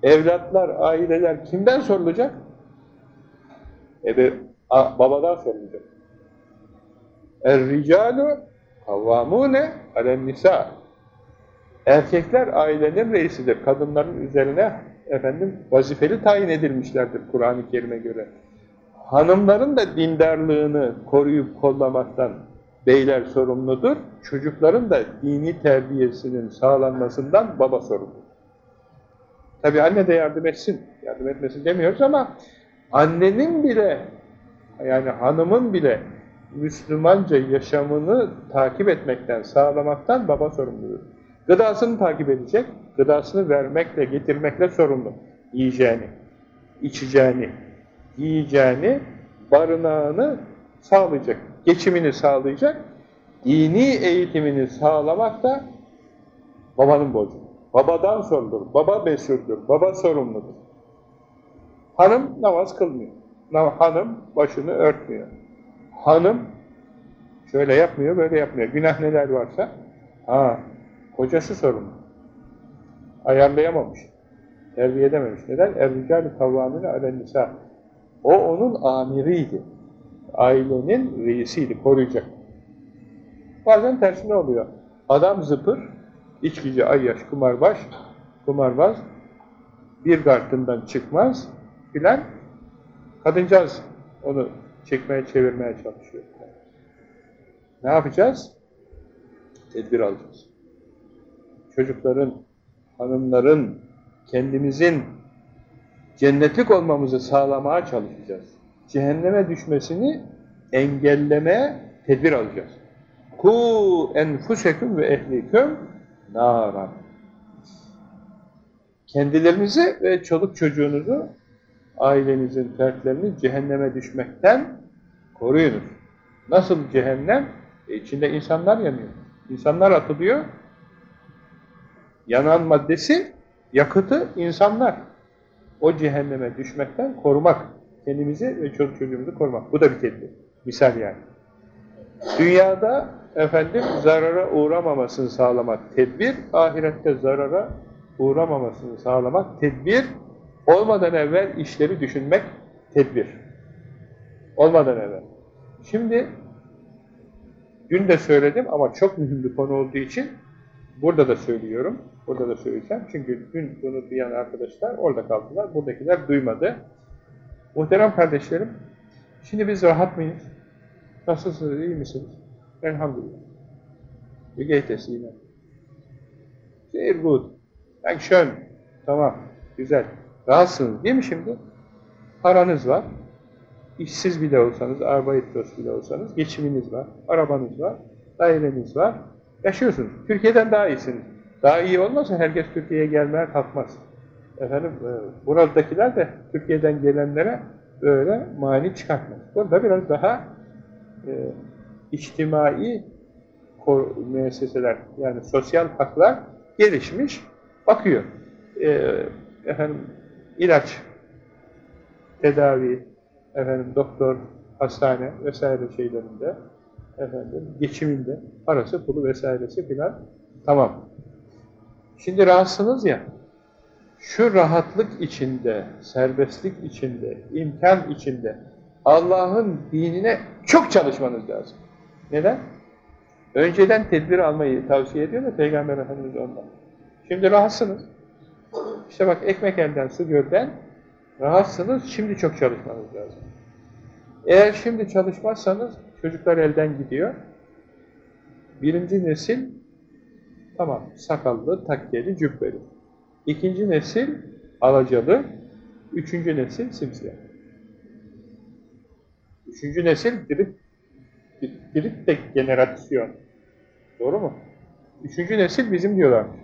evlatlar, aileler kimden sorulacak? Ebe, babadan sorulacak. Er-ricalu kavvamune alen nisa. Erkekler ailenin reisidir. Kadınların üzerine efendim vazifeli tayin edilmişlerdir Kur'an-ı Kerim'e göre. Hanımların da dindarlığını koruyup kollamaktan beyler sorumludur. Çocukların da dini terbiyesinin sağlanmasından baba sorumludur. Tabi anne de yardım etsin. Yardım etmesin demiyoruz ama annenin bile yani hanımın bile Müslümanca yaşamını takip etmekten, sağlamaktan baba sorumludur. Gıdasını takip edecek, gıdasını vermekle, getirmekle sorumlu. Yiyeceğini, içeceğini, yiyeceğini, barınağını sağlayacak, geçimini sağlayacak, dini eğitimini sağlamak da babanın borcu. Babadan sorulur, baba mesuldür, baba sorumludur. Hanım namaz kılmıyor, hanım başını örtmüyor hanım şöyle yapmıyor, böyle yapmıyor. Günah neler varsa, ha, kocası sorumlu. Ayarlayamamış. Terbiye edememiş. Neden? Er-ricâli kavvâmine alennisa. O onun amiriydi. Ailenin reisiydi, koruyacak. Bazen tersine oluyor. Adam zıpır, içkici, ayyaş, kumarbaş, kumarbaz, bir gardından çıkmaz filan. Kadıncağız onu çekmeye çevirmeye çalışıyor. Ne yapacağız? Tedbir alacağız. Çocukların, hanımların, kendimizin cennetlik olmamızı sağlamaya çalışacağız. Cehenneme düşmesini engellemeye tedbir alacağız. Ku enfuseküm ve ehliküm naran. Kendilerinizi ve çoluk çocuğunuzu ailenizin fertlerini cehenneme düşmekten koruyunuz. Nasıl cehennem? E içinde insanlar yanıyor. İnsanlar atılıyor. Yanan maddesi, yakıtı insanlar. O cehenneme düşmekten korumak. Kendimizi ve çocuk çocuğumuzu korumak. Bu da bir tedbir. Misal yani. Dünyada efendim zarara uğramamasını sağlamak tedbir, ahirette zarara uğramamasını sağlamak tedbir, Olmadan evvel işleri düşünmek tedbir. Olmadan evvel. Şimdi dün de söyledim ama çok mühim bir konu olduğu için burada da söylüyorum. Burada da söyleyeceğim. Çünkü dün bunu duyan arkadaşlar orada kaldılar. Buradakiler duymadı. Muhterem kardeşlerim, şimdi biz rahat mıyız? Nasılsınız, iyi misiniz? Elhamdülillah. Es Ihnen? Sehr gut. Dankeschön. Tamam, güzel. Rahatsınız değil mi şimdi? Paranız var. İşsiz bile olsanız, arbaitos bile olsanız, geçiminiz var, arabanız var, daireniz var. Yaşıyorsunuz. Türkiye'den daha iyisiniz. Daha iyi olmasa herkes Türkiye'ye gelmeye kalkmaz. Efendim, e, buradakiler de Türkiye'den gelenlere böyle mani çıkartmaz. Burada biraz daha e, içtimai müesseseler yani sosyal haklar gelişmiş bakıyor. Ee, efendim ilaç, tedavi, efendim doktor, hastane vesaire şeylerinde efendim geçiminde parası, pulu vesairesi filan tamam. Şimdi rahatsınız ya şu rahatlık içinde, serbestlik içinde, imkan içinde Allah'ın dinine çok çalışmanız lazım. Neden? Önceden tedbir almayı tavsiye ediyor da Peygamber Efendimiz ondan. Şimdi rahatsınız. İşte bak ekmek elden su gölden rahatsınız. Şimdi çok çalışmanız lazım. Eğer şimdi çalışmazsanız çocuklar elden gidiyor. Birinci nesil tamam sakallı, takkeli, cübbeli. İkinci nesil alacalı. Üçüncü nesil simsiyah. Üçüncü nesil dirip, dirip de generasyon. Doğru mu? Üçüncü nesil bizim diyorlarmış.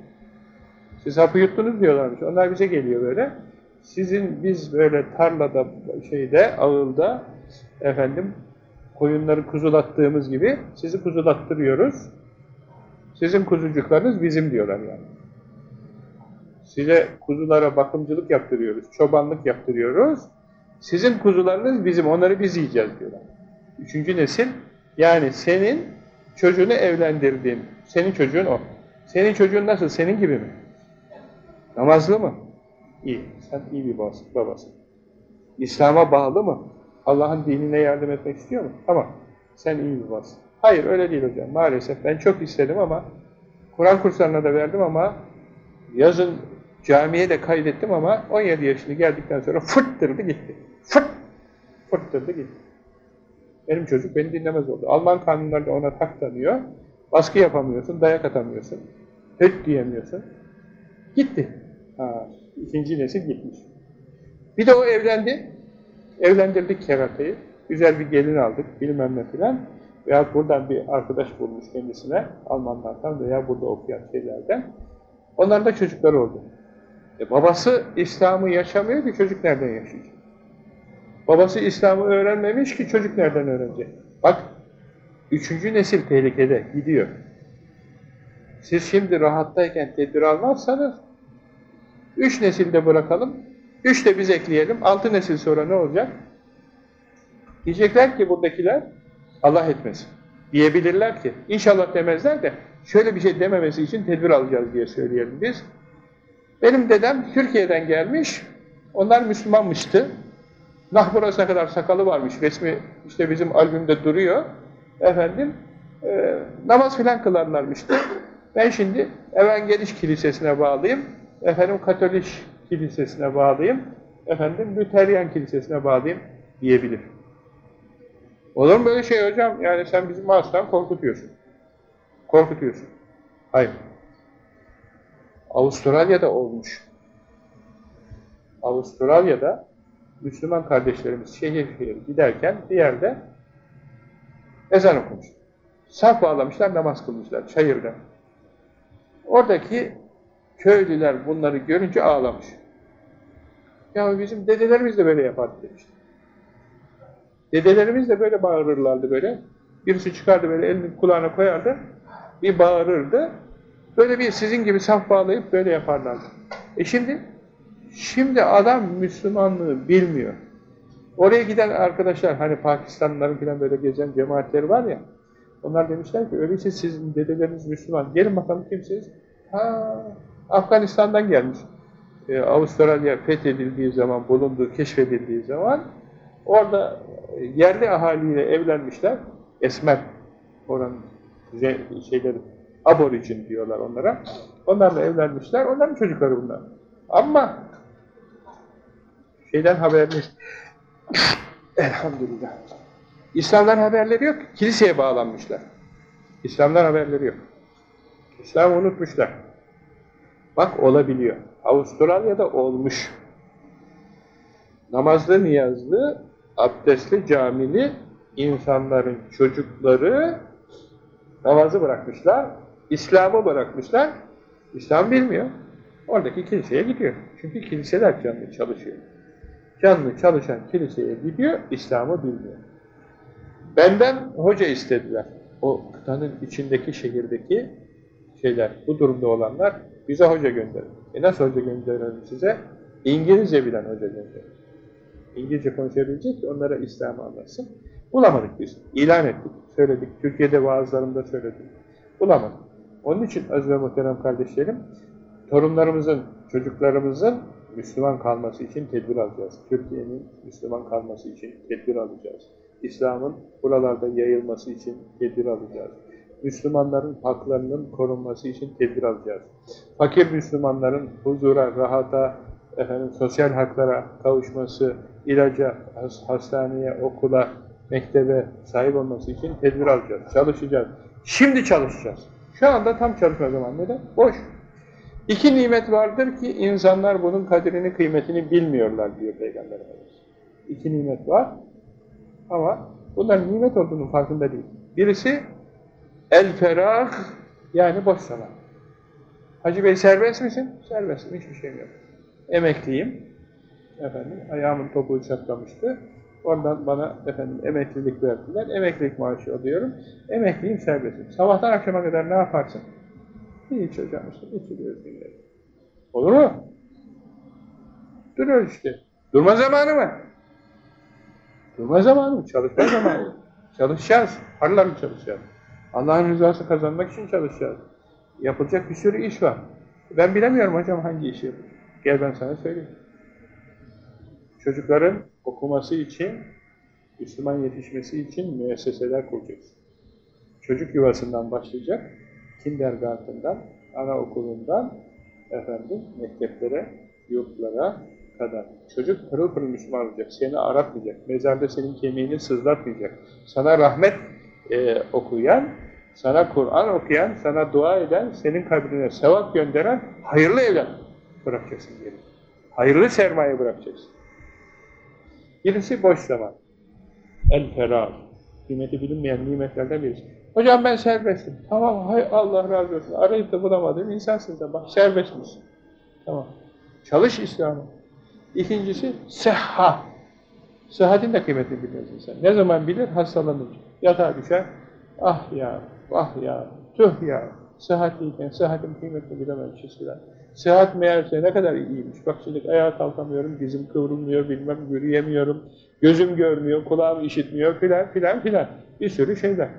Siz hapı yuttunuz diyorlarmış. Onlar bize geliyor böyle. Sizin biz böyle tarlada, şeyde, ağılda efendim koyunları kuzulattığımız gibi sizi kuzulattırıyoruz. Sizin kuzucuklarınız bizim diyorlar yani. Size kuzulara bakımcılık yaptırıyoruz, çobanlık yaptırıyoruz. Sizin kuzularınız bizim, onları biz yiyeceğiz diyorlar. Üçüncü nesil, yani senin çocuğunu evlendirdiğin, senin çocuğun o. Senin çocuğun nasıl, senin gibi mi? Namazlı mı? İyi, sen iyi bir babasın. babasın. İslam'a bağlı mı? Allah'ın dinine yardım etmek istiyor mu? Tamam, sen iyi bir babasın. Hayır, öyle değil hocam. Maalesef ben çok istedim ama Kur'an kurslarına da verdim ama yazın camiye de kaydettim ama 17 yaşını geldikten sonra fırttırdı gitti. Fırt! Fırttırdı gitti. Benim çocuk beni dinlemez oldu. Alman kanunları ona tak tanıyor. Baskı yapamıyorsun, dayak atamıyorsun. Höt diyemiyorsun. Gitti. Ha, ikinci nesil gitmiş. Bir de o evlendi. Evlendirdik keratayı. Güzel bir gelin aldık, bilmem ne filan. Veya buradan bir arkadaş bulmuş kendisine, Almanlardan veya burada okuyan şeylerden. Onların da çocukları oldu. E babası İslam'ı yaşamıyor ki çocuk nereden yaşayacak? Babası İslam'ı öğrenmemiş ki çocuk nereden öğrenecek? Bak, üçüncü nesil tehlikede, gidiyor. Siz şimdi rahattayken tedbir almazsanız, üç nesilde bırakalım, üç de biz ekleyelim, altı nesil sonra ne olacak? Diyecekler ki buradakiler, Allah etmesin. Diyebilirler ki, inşallah demezler de, şöyle bir şey dememesi için tedbir alacağız diye söyleyelim biz. Benim dedem Türkiye'den gelmiş, onlar Müslümanmıştı. Nah burasına kadar sakalı varmış, resmi işte bizim albümde duruyor. Efendim, e, namaz filan kılarlarmıştı. Ben şimdi Evangeliş Kilisesi'ne bağlıyım, efendim Katolik Kilisesi'ne bağlıyım, efendim Lüteryan Kilisesi'ne bağlıyım diyebilir. Olur mu böyle şey hocam? Yani sen bizim aslan korkutuyorsun. Korkutuyorsun. Hayır. Avustralya'da olmuş. Avustralya'da Müslüman kardeşlerimiz şehir şehir giderken bir yerde ezan okumuş. Saf bağlamışlar, namaz kılmışlar çayırda. Oradaki köylüler bunları görünce ağlamış. Ya bizim dedelerimiz de böyle yapardı demiş. Dedelerimiz de böyle bağırırlardı böyle. Birisi çıkardı böyle elini kulağına koyardı, bir bağırırdı. Böyle bir sizin gibi saf bağlayıp böyle yaparlardı. E şimdi, şimdi adam Müslümanlığı bilmiyor. Oraya giden arkadaşlar, hani Pakistanlıların falan böyle gezen cemaatleri var ya, onlar demişler ki, öyleyse sizin dedeleriniz Müslüman, gelin bakalım kimsiniz? Ha, Afganistan'dan gelmiş. Ee, Avustralya fethedildiği zaman, bulunduğu, keşfedildiği zaman, orada yerli ahaliyle evlenmişler, esmer oranın şeyleri, aborigin diyorlar onlara. Onlarla evlenmişler, onların çocukları bunlar. Ama şeyden haberimiz elhamdülillah. İslam'dan haberleri yok, kiliseye bağlanmışlar. İslam'dan haberleri yok. İslam'ı unutmuşlar. Bak olabiliyor. Avustralya'da olmuş. Namazlı, niyazlı, abdestli, camili insanların çocukları namazı bırakmışlar, İslam'ı bırakmışlar, İslam bilmiyor. Oradaki kiliseye gidiyor. Çünkü kiliseler canlı çalışıyor. Canlı çalışan kiliseye gidiyor, İslam'ı bilmiyor. Benden hoca istediler. o kıtanın içindeki şehirdeki şeyler, bu durumda olanlar bize hoca gönderin. E nasıl hoca gönderelim size? İngilizce bilen hoca gönderin. İngilizce konuşabilecek ki onlara İslam'ı anlatsın. Bulamadık biz. İlan ettik, söyledik. Türkiye'de vaazlarımda söyledik. Bulamadık. Onun için aziz ve muhterem kardeşlerim, torunlarımızın, çocuklarımızın Müslüman kalması için tedbir alacağız. Türkiye'nin Müslüman kalması için tedbir alacağız. İslam'ın buralarda yayılması için tedbir alacağız. Müslümanların haklarının korunması için tedbir alacağız. Fakir Müslümanların huzura, rahata, efendim, sosyal haklara kavuşması, ilaca, hastaneye, okula, mektebe sahip olması için tedbir alacağız. Çalışacağız. Şimdi çalışacağız. Şu anda tam çalışma zamanı. Neden? Boş. İki nimet vardır ki insanlar bunun kadrini, kıymetini bilmiyorlar diyor Peygamber Efendimiz. İki nimet var ama bunların nimet olduğunun farkında değil. Birisi el ferah yani boş zaman. Hacı Bey serbest misin? Serbestim, hiçbir şeyim yok. Emekliyim. Efendim, ayağımın topuğu çatlamıştı. Oradan bana efendim emeklilik verdiler. Emeklilik maaşı alıyorum. Emekliyim, serbestim. Sabahtan akşama kadar ne yaparsın? Hiç hocam işte, geçiriyoruz günleri. Olur mu? Duruyor işte. Durma zamanı mı? Durma zamanı mı? Çalışma zamanı. Çalışacağız. Harlar mı çalışacağız? Allah'ın rızası kazanmak için çalışacağız. Yapılacak bir sürü iş var. Ben bilemiyorum hocam hangi işi yapacağım. Gel ben sana söyleyeyim. Çocukların okuması için, Müslüman yetişmesi için müesseseler kuracağız. Çocuk yuvasından başlayacak, kindergarten'dan, anaokulundan, efendim, mekteplere, yurtlara kadar. Çocuk pırıl pırıl Müslüman olacak, seni aratmayacak, mezarda senin kemiğini sızlatmayacak. Sana rahmet e, okuyan, sana Kur'an okuyan, sana dua eden, senin kabrine sevap gönderen hayırlı evlat bırakacaksın geri. Hayırlı sermaye bırakacaksın. Birisi boş zaman. El ferah. Kıymeti bilinmeyen nimetlerden birisi. Hocam ben serbestim. Tamam hay Allah razı olsun. Arayıp da bulamadığım insansın da bak serbest misin? Tamam. Çalış İslam'ı. İkincisi sehha. Sıhhatin de kıymetini bilmez insan. Ne zaman bilir? Hastalanınca. Yatağa düşer. Ah ya, ah ya, tüh ya. Sıhhatliyken sıhhatin kıymetini bilememişiz filan. Sıhhat meğerse ne kadar iyiymiş. Bak şimdi ayağa kalkamıyorum, dizim kıvrılmıyor, bilmem yürüyemiyorum, gözüm görmüyor, kulağım işitmiyor filan filan filan. Bir sürü şeyler.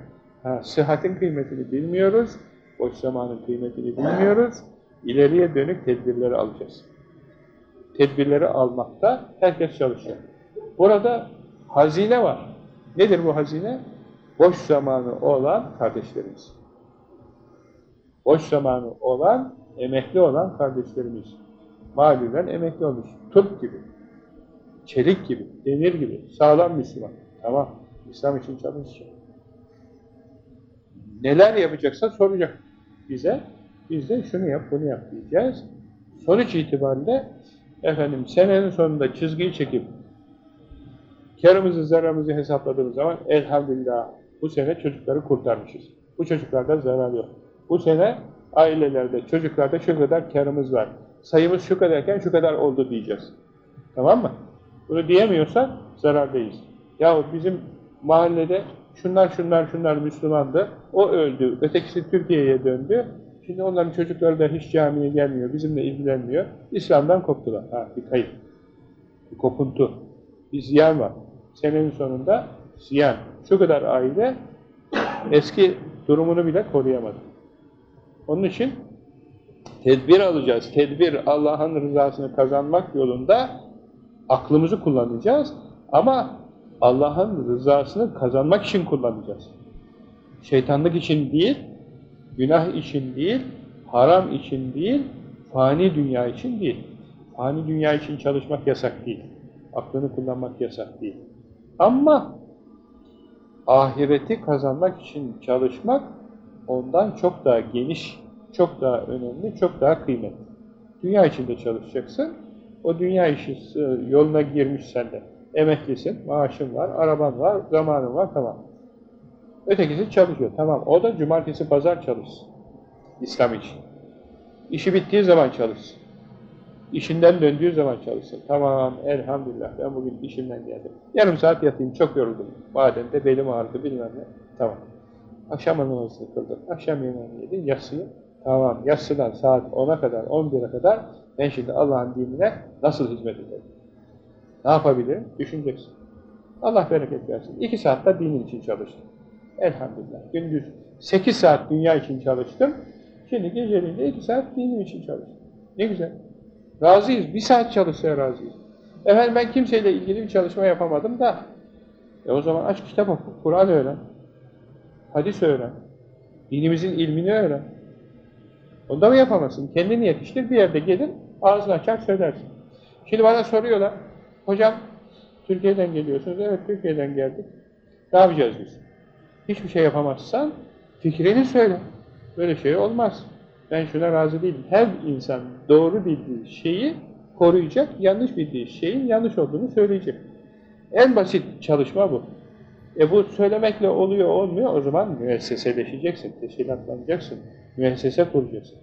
Ha, sıhhatin kıymetini bilmiyoruz, boş zamanın kıymetini bilmiyoruz. İleriye dönük tedbirleri alacağız. Tedbirleri almakta herkes çalışıyor. Burada hazine var. Nedir bu hazine? Boş zamanı olan kardeşlerimiz. Boş zamanı olan, emekli olan kardeşlerimiz. Malumen emekli olmuş. Turp gibi, çelik gibi, demir gibi, sağlam Müslüman. Tamam, İslam için çalışacak. Neler yapacaksa soracak bize. Biz de şunu yap, bunu yap diyeceğiz. Sonuç itibariyle efendim senenin sonunda çizgiyi çekip karımızı, zararımızı hesapladığımız zaman elhamdülillah bu sene çocukları kurtarmışız. Bu çocuklarda zarar yok. Bu sene ailelerde, çocuklarda şu kadar karımız var. Sayımız şu kadarken şu kadar oldu diyeceğiz. Tamam mı? Bunu diyemiyorsan zarardayız. Ya bizim mahallede şunlar şunlar şunlar Müslümandı. O öldü. Ötekisi Türkiye'ye döndü. Şimdi onların çocukları da hiç camiye gelmiyor. Bizimle ilgilenmiyor. İslam'dan koptular. Ha, bir kayıp. Bir kopuntu. Bir ziyan var. Senenin sonunda ziyan. Şu kadar aile eski durumunu bile koruyamadı. Onun için tedbir alacağız. Tedbir Allah'ın rızasını kazanmak yolunda aklımızı kullanacağız. Ama Allah'ın rızasını kazanmak için kullanacağız. Şeytanlık için değil, günah için değil, haram için değil, fani dünya için değil. Fani dünya için çalışmak yasak değil. Aklını kullanmak yasak değil. Ama ahireti kazanmak için çalışmak ondan çok daha geniş, çok daha önemli, çok daha kıymetli. Dünya içinde çalışacaksın. O dünya işi yoluna girmiş sende. Emeklisin, maaşın var, araban var, zamanın var, tamam. Ötekisi çalışıyor, tamam. O da cumartesi, pazar çalışsın. İslam için. İşi bittiği zaman çalışsın. İşinden döndüğü zaman çalışsın. Tamam, elhamdülillah ben bugün işimden geldim. Yarım saat yatayım, çok yoruldum. Madem de belim ağrıdı bilmem ne. Tamam. Akşam namazını kıldım. Akşam yemeğini yedi. Yatsıyı. Tamam. Yatsıdan saat 10'a kadar, 11'e kadar ben şimdi Allah'ın dinine nasıl hizmet ederim? Ne yapabilirim? Düşüneceksin. Allah bereket versin. İki saatte dinin için çalıştım. Elhamdülillah. Gündüz 8 saat dünya için çalıştım. Şimdi geceliğinde 2 saat dinim için çalıştım. Ne güzel. Razıyız. Bir saat çalışmaya razıyız. Efendim ben kimseyle ilgili bir çalışma yapamadım da e o zaman aç kitap oku. Kur'an öğren. Hadis öğren. Dinimizin ilmini öğren. Onda mı yapamazsın? Kendini yetiştir. Bir yerde gelin ağzını açar söylersin. Şimdi bana soruyorlar. Hocam Türkiye'den geliyorsunuz. Evet Türkiye'den geldik. Ne yapacağız biz? Hiçbir şey yapamazsan fikrini söyle. Böyle şey olmaz. Ben şuna razı değilim. Her insan doğru bildiği şeyi koruyacak, yanlış bildiği şeyin yanlış olduğunu söyleyecek. En basit çalışma bu. E bu söylemekle oluyor olmuyor o zaman müesseseleşeceksin, teşkilatlanacaksın, müessese kuracaksın.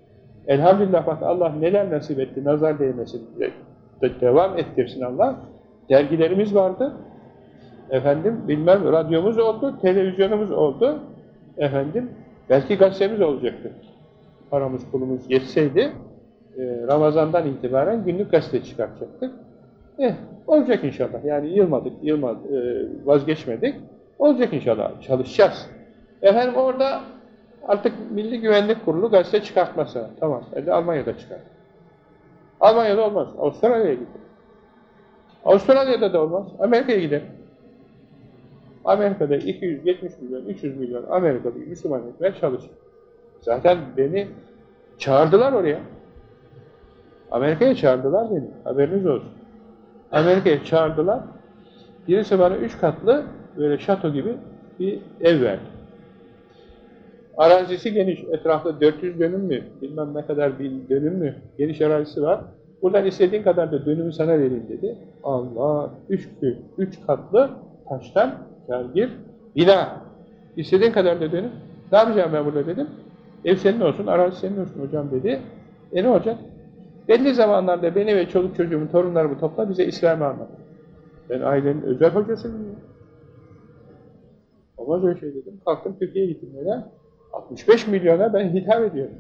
Elhamdülillah bak Allah neler nasip etti, nazar değmesin, de, de, devam ettirsin Allah. Dergilerimiz vardı, efendim bilmem radyomuz oldu, televizyonumuz oldu, efendim belki gazetemiz olacaktı. Paramız pulumuz yetseydi, e, Ramazan'dan itibaren günlük gazete çıkartacaktık. Eh, olacak inşallah. Yani yılmadık, yılmadık, e, vazgeçmedik. Olacak inşallah. Çalışacağız. Efendim orada artık Milli Güvenlik Kurulu gazete çıkartmasa. Tamam. Hadi Almanya'da çıkar. Almanya'da olmaz. Avustralya'ya gider. Avustralya'da da olmaz. Amerika'ya gider. Amerika'da 270 milyon, 300 milyon Amerikalı Müslüman etmeye çalışır. Zaten beni çağırdılar oraya. Amerika'ya çağırdılar beni. Haberiniz olsun. Amerika'ya çağırdılar. Birisi bana üç katlı böyle şato gibi bir ev verdi. Arazisi geniş. Etrafta 400 dönüm mü? Bilmem ne kadar bir dönüm mü? Geniş arazisi var. Buradan istediğin kadar da dönümü sana vereyim dedi. Allah! Üç, üç katlı taştan bir bina. İstediğin kadar da dönüm. Ne yapacağım ben burada dedim. Ev senin olsun, arazi senin olsun hocam dedi. E ne olacak? Belli zamanlarda beni ve çoluk çocuğumu, torunlarımı topla bize İslam'ı anlat. Ben ailenin özel hocasıyım. Olmaz öyle şey dedim. Kalktım Türkiye'ye gittim öyle. 65 milyona ben hitap ediyorum.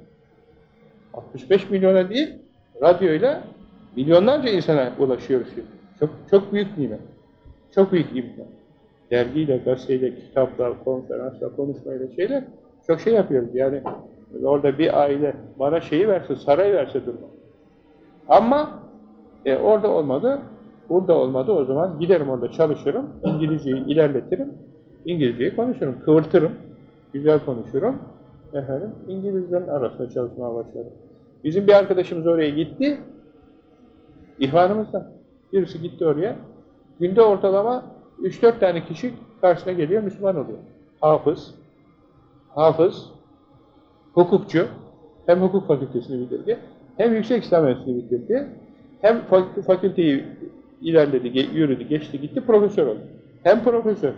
65 milyona değil, radyoyla milyonlarca insana ulaşıyoruz şimdi. Çok, çok büyük nimet. Çok büyük imkan. Dergiyle, gazeteyle, kitapla, konferansla, konuşmayla şeyle çok şey yapıyoruz. Yani orada bir aile bana şeyi verse, saray verse durma. Ama e, orada olmadı, burada olmadı o zaman giderim orada çalışırım, İngilizceyi ilerletirim, İngilizceyi konuşurum, kıvırtırım, güzel konuşurum. Efendim, İngilizlerin arasında çalışmaya başlarım. Bizim bir arkadaşımız oraya gitti, ihvanımızdan. Birisi gitti oraya, günde ortalama 3-4 tane kişi karşısına geliyor, Müslüman oluyor. Hafız, hafız, hukukçu, hem hukuk fakültesini bitirdi, hem yüksek İslam Enstitüsü'nü bitirdi, hem fakülteyi ilerledi, yürüdü, geçti, gitti, profesör oldu. Hem profesör,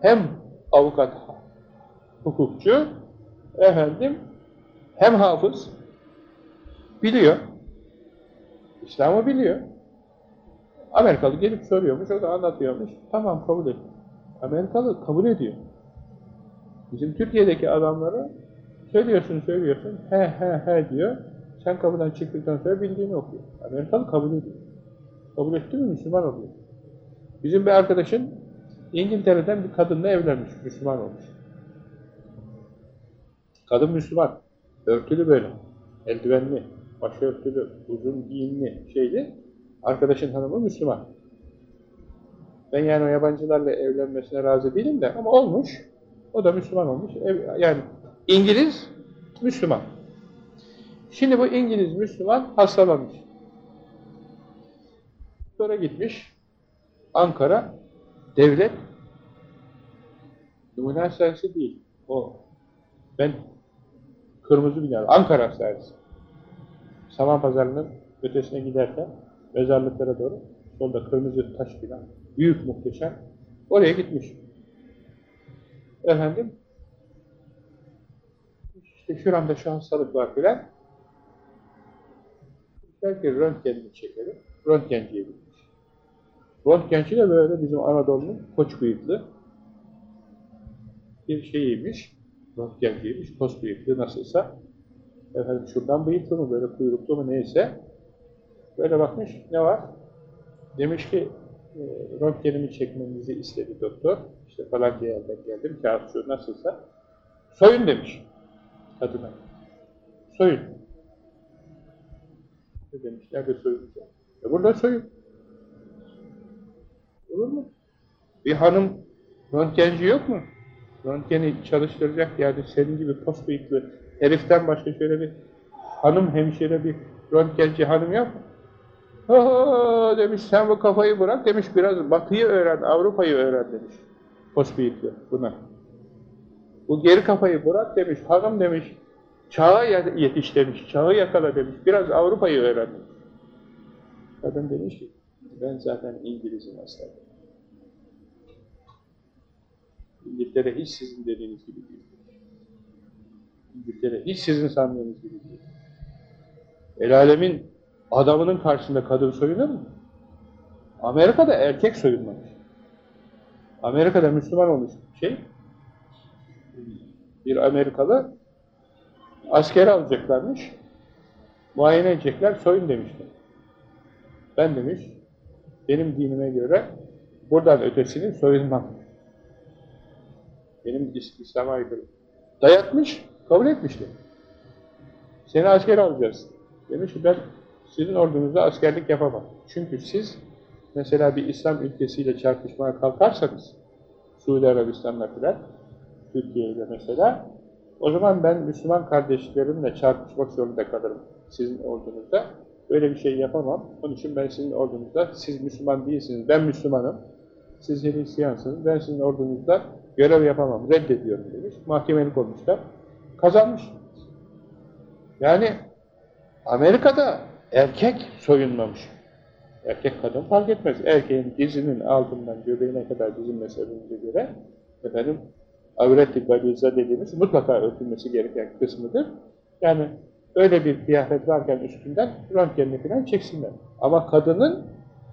hem avukat, hukukçu, efendim, hem hafız, biliyor, İslam'ı biliyor. Amerikalı gelip soruyormuş, o da anlatıyormuş, tamam kabul et. Amerikalı kabul ediyor. Bizim Türkiye'deki adamları söylüyorsun söylüyorsun he he he diyor. Sen kapıdan çıktıktan sonra bildiğini okuyor. Amerikalı kabul ediyor. Kabul etti mi Müslüman oluyor. Bizim bir arkadaşın İngiltere'den bir kadınla evlenmiş, Müslüman olmuş. Kadın Müslüman. Örtülü böyle. Eldivenli, başörtülü, uzun giyimli şeyli. Arkadaşın hanımı Müslüman. Ben yani o yabancılarla evlenmesine razı değilim de ama olmuş. O da Müslüman olmuş. Yani İngiliz Müslüman. Şimdi bu İngiliz Müslüman hastalanmış. Sonra gitmiş Ankara devlet numune hastanesi değil. O ben kırmızı bina Ankara hastanesi. Saman pazarının ötesine giderken mezarlıklara doğru solda kırmızı taş bina. Büyük muhteşem. Oraya gitmiş. Efendim işte şuramda şu hastalık var filan. Belki röntgenini çekelim. Röntgenciye gitmiş. Röntgenci de böyle bizim Anadolu'nun koç bıyıklı. bir şeyiymiş, röntgenciymiş, post bıyıklı nasılsa. Efendim şuradan bıyıklı mı, böyle kuyruklu mu neyse. Böyle bakmış, ne var? Demiş ki, e, röntgenimi çekmenizi istedi doktor. İşte falan yerden geldim, kağıt şu nasılsa. Soyun demiş kadına. Soyun. Ne demiş, nerede soyunacağım? E burada soyun. Olur mu? Bir hanım röntgenci yok mu? Röntgeni çalıştıracak yani senin gibi pos bıyıklı heriften başka şöyle bir hanım hemşire bir röntgenci hanım yok mu? Ha demiş sen bu kafayı bırak demiş biraz batıyı öğren, Avrupa'yı öğren demiş. Pos bıyıklı buna. Bu geri kafayı bırak demiş, hanım demiş, çağa yetiş demiş, çağı yakala demiş, biraz Avrupa'yı öğren demiş. Kadın demiş ki, ben zaten İngiliz'im aslında. İngiltere hiç sizin dediğiniz gibi değil. İngiltere hiç sizin sandığınız gibi değil. El alemin adamının karşısında kadın soyunur mu? Amerika'da erkek soyunmamış. Amerika'da Müslüman olmuş şey, bir Amerikalı askeri alacaklarmış, muayene edecekler, soyun demişler. Ben demiş, benim dinime göre buradan ötesini soyunmam. Benim İslam'a aykırı. Dayatmış, kabul etmişti. Seni asker alacağız. Demiş ki ben sizin ordunuzda askerlik yapamam. Çünkü siz mesela bir İslam ülkesiyle çarpışmaya kalkarsanız, Suudi Arabistan'la filan, Türkiye'yle mesela, o zaman ben Müslüman kardeşlerimle çarpışmak zorunda kalırım sizin ordunuzda. Öyle bir şey yapamam. Onun için ben sizin ordunuzda, siz Müslüman değilsiniz, ben Müslümanım. Siz Hristiyansınız, ben sizin ordunuzda görev yapamam, reddediyorum demiş. Mahkemelik olmuşlar. Kazanmış. Yani Amerika'da erkek soyunmamış. Erkek kadın fark etmez. Erkeğin dizinin altından göbeğine kadar bizim mezhebimize göre efendim avret-i dediğimiz mutlaka örtülmesi gereken kısmıdır. Yani öyle bir kıyafet varken üstünden röntgenini falan çeksinler. Ama kadının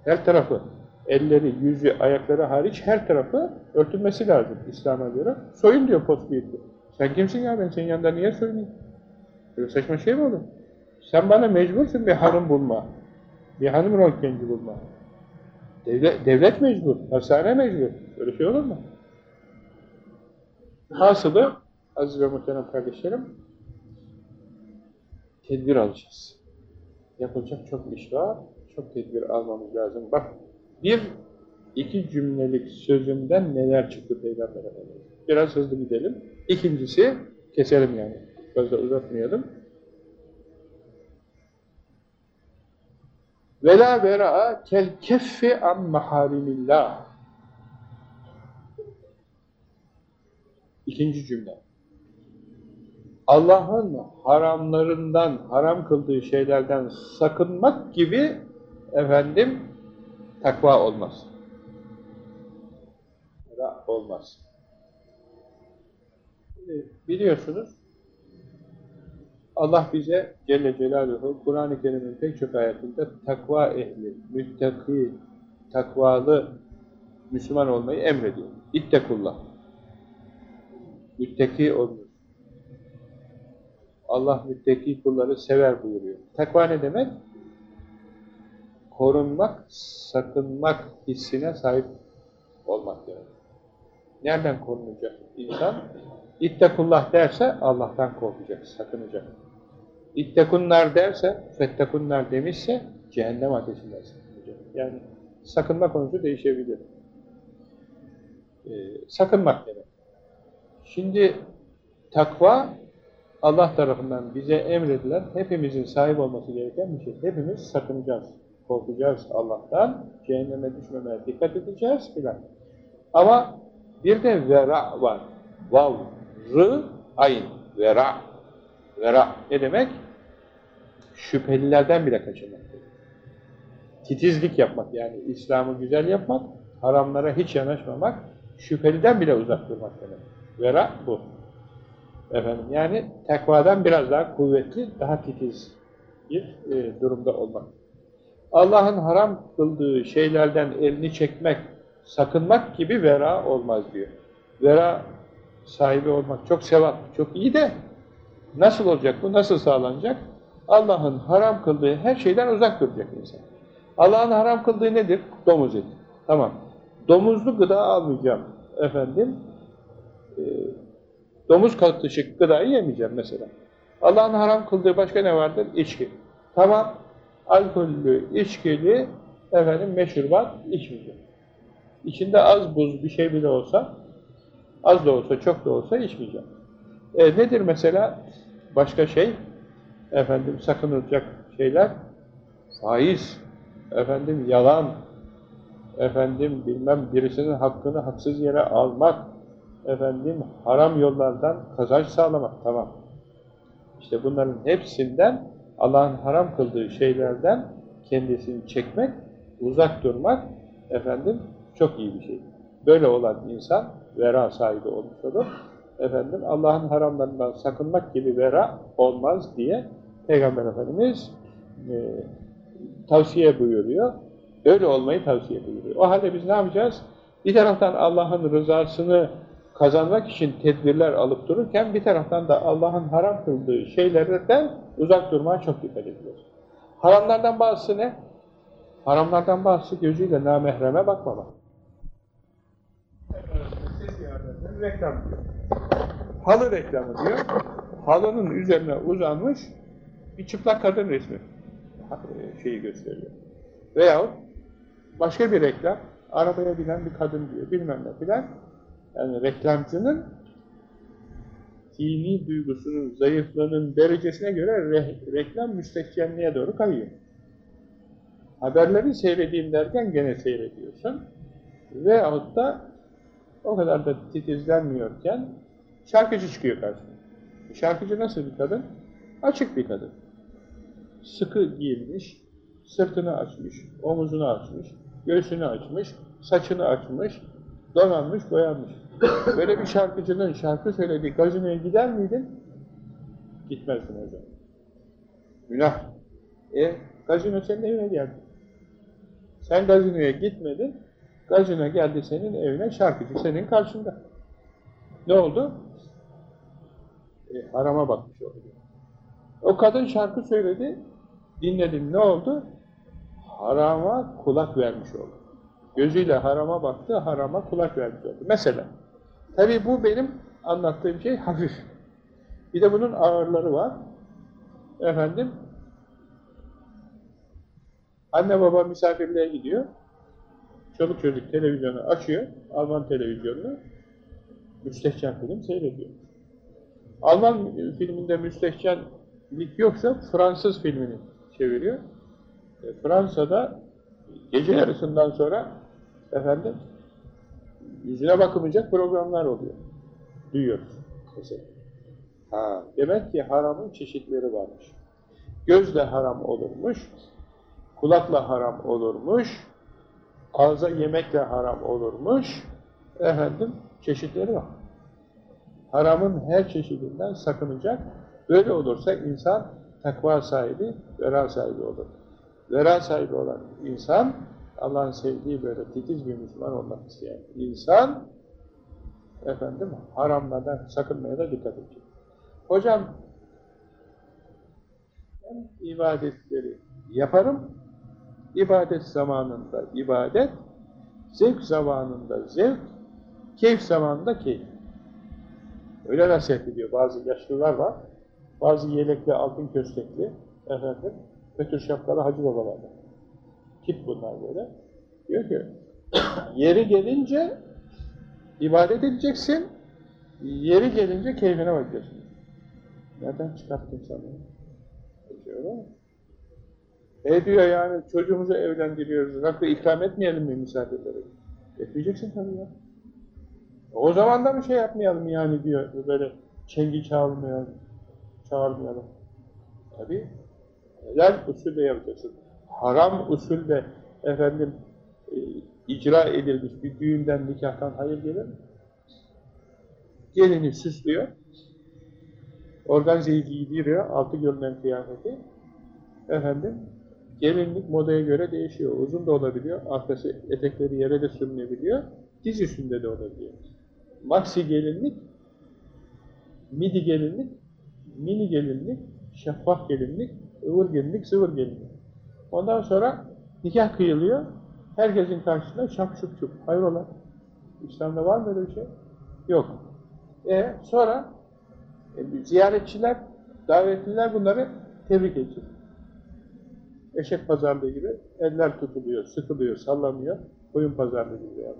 her tarafı, elleri, yüzü, ayakları hariç her tarafı örtülmesi lazım İslam'a göre. Soyun diyor büyüklüğü. Sen kimsin ya ben senin yanında niye soyunayım? Böyle saçma şey mi olur? Sen bana mecbursun bir hanım bulma. Bir hanım röntgenci bulma. Devlet, devlet mecbur, hastane mecbur. Böyle şey olur mu? Hasılı, aziz ve muhterem kardeşlerim, tedbir alacağız. Yapılacak çok iş var, çok tedbir almamız lazım. Bak, bir, iki cümlelik sözünden neler çıktı Peygamber Efendimiz. Biraz hızlı gidelim. İkincisi, keselim yani, fazla uzatmayalım. Vela vera'a kel keffi an maharimillah. İkinci cümle. Allah'ın haramlarından, haram kıldığı şeylerden sakınmak gibi efendim takva olmaz. Olmaz. Biliyorsunuz Allah bize Celle Celaluhu Kur'an-ı Kerim'in pek çok ayetinde takva ehli, müttaki, takvalı Müslüman olmayı emrediyor. İttekullah. Müttaki olunur. Allah müttaki kulları sever buyuruyor. Takva ne demek? Korunmak, sakınmak hissine sahip olmak demek. Nereden korunacak insan? İttekullah derse Allah'tan korkacak, sakınacak. İttekunlar derse, fettekunlar demişse cehennem ateşinden sakınacak. Yani sakınma konusu değişebilir. Ee, sakınmak demek. Şimdi takva Allah tarafından bize emredilen hepimizin sahip olması gereken bir şey. Hepimiz sakınacağız, korkacağız Allah'tan, cehenneme düşmemeye dikkat edeceğiz filan. Ama bir de vera var. Vav, rı, ayn, vera. Vera ne demek? Şüphelilerden bile kaçınmak. Titizlik yapmak yani İslam'ı güzel yapmak, haramlara hiç yanaşmamak, şüpheliden bile uzak durmak demek. Vera bu. Efendim, yani tekvadan biraz daha kuvvetli, daha titiz bir e, durumda olmak. Allah'ın haram kıldığı şeylerden elini çekmek, sakınmak gibi vera olmaz diyor. Vera sahibi olmak çok sevap, çok iyi de nasıl olacak bu, nasıl sağlanacak? Allah'ın haram kıldığı her şeyden uzak duracak insan. Allah'ın haram kıldığı nedir? Domuz eti. Tamam. Domuzlu gıda almayacağım efendim. E, domuz katışı gıdayı yemeyeceğim mesela. Allah'ın haram kıldığı başka ne vardır? İçki. Tamam. Alkollü, içkili efendim meşrubat içmeyeceğim. İçinde az buz bir şey bile olsa, az da olsa, çok da olsa içmeyeceğim. E, nedir mesela başka şey? Efendim sakınılacak şeyler, faiz, efendim yalan, efendim bilmem birisinin hakkını haksız yere almak, efendim haram yollardan kazanç sağlamak, tamam. İşte bunların hepsinden Allah'ın haram kıldığı şeylerden kendisini çekmek, uzak durmak, efendim çok iyi bir şey. Böyle olan insan vera sahibi olmuş olur. Efendim Allah'ın haramlarından sakınmak gibi vera olmaz diye Peygamber Efendimiz e, tavsiye buyuruyor. Öyle olmayı tavsiye buyuruyor. O halde biz ne yapacağız? Bir taraftan Allah'ın rızasını kazanmak için tedbirler alıp dururken bir taraftan da Allah'ın haram kıldığı şeylerden uzak durmaya çok dikkat ediyoruz. Haramlardan bazısı ne? Haramlardan bazısı gözüyle namahreme bakmamak. Reklam diyor. Halı reklamı diyor. Halının üzerine uzanmış bir çıplak kadın resmi şeyi gösteriyor. Veyahut başka bir reklam, arabaya binen bir kadın diyor, bilmem ne filan. Yani reklamcının dini duygusunun zayıflığının derecesine göre re reklam müstehcenliğe doğru kayıyor. Haberleri seyredeyim derken gene seyrediyorsun. Veyahut da o kadar da titizlenmiyorken şarkıcı çıkıyor karşına. Şarkıcı nasıl bir kadın? Açık bir kadın. Sıkı giyinmiş, sırtını açmış, omuzunu açmış, göğsünü açmış, saçını açmış, donanmış, boyanmış. Böyle bir şarkıcının şarkı söylediği gazinoya gider miydin? Gitmezdin hocam. Günah. E, gazino senin evine geldi. Sen gazinoya gitmedin, gazino geldi senin evine, şarkıcı senin karşında. Ne oldu? E, harama bakmış oldu. O kadın şarkı söyledi, dinledin ne oldu? Harama kulak vermiş oldu. Gözüyle harama baktı, harama kulak vermiş oldu. Mesela, tabii bu benim anlattığım şey hafif. Bir de bunun ağırları var. Efendim, anne baba misafirliğe gidiyor. Çoluk çocuk televizyonu açıyor, Alman televizyonunu, müstehcen film seyrediyor. Alman filminde müstehcenlik yoksa Fransız filmini çeviriyor. E, Fransa'da gece yarısından sonra efendim yüzüne bakılmayacak programlar oluyor. Duyuyoruz mesela. Ha, demek ki haramın çeşitleri varmış. Gözle haram olurmuş, kulakla haram olurmuş, ağza yemekle haram olurmuş, efendim çeşitleri var. Haramın her çeşidinden sakınacak. Böyle olursa insan takva sahibi, vera sahibi olur. Vera sahibi olan insan, Allah'ın sevdiği böyle titiz bir Müslüman olmak isteyen insan, efendim haramlardan sakınmaya da dikkat edecek. Hocam, ben ibadetleri yaparım, ibadet zamanında ibadet, zevk zamanında zevk, keyif zamanında keyif. Öyle nasihat ediyor. Bazı yaşlılar var, bazı yelekli, altın köstekli, efendim, Fötür şapkalı hacı babalardan. Tip bunlar böyle. Diyor ki, yeri gelince ibadet edeceksin, yeri gelince keyfine bakacaksın. Nereden çıkarttın sen bunu? E diyor yani çocuğumuzu evlendiriyoruz, rakı ikram etmeyelim mi misafirlere? Etmeyeceksin tabii ya. O zaman da bir şey yapmayalım yani diyor, böyle çengi çağırmayalım, çağırmayalım. Tabii helal usulde yapacaksın. Haram usulde efendim e, icra edilmiş bir düğünden, nikahtan hayır gelir mi? Gelini süslüyor, organzeyi giydiriyor, altı görünen kıyafeti. Efendim, gelinlik modaya göre değişiyor. Uzun da olabiliyor, arkası etekleri yere de sürünebiliyor, diz üstünde de olabiliyor. Maxi gelinlik midi gelinlik, mini gelinlik, şeffaf gelinlik, ıvır gelinlik, sıvır gelinlik. Ondan sonra nikah kıyılıyor. Herkesin karşısında şap şup şup. Hayrola? İslam'da var mı öyle bir şey? Yok. E sonra e, ziyaretçiler, davetliler bunları tebrik edecek. Eşek pazarlığı gibi eller tutuluyor, sıkılıyor, sallanıyor. Koyun pazarlığı gibi yani.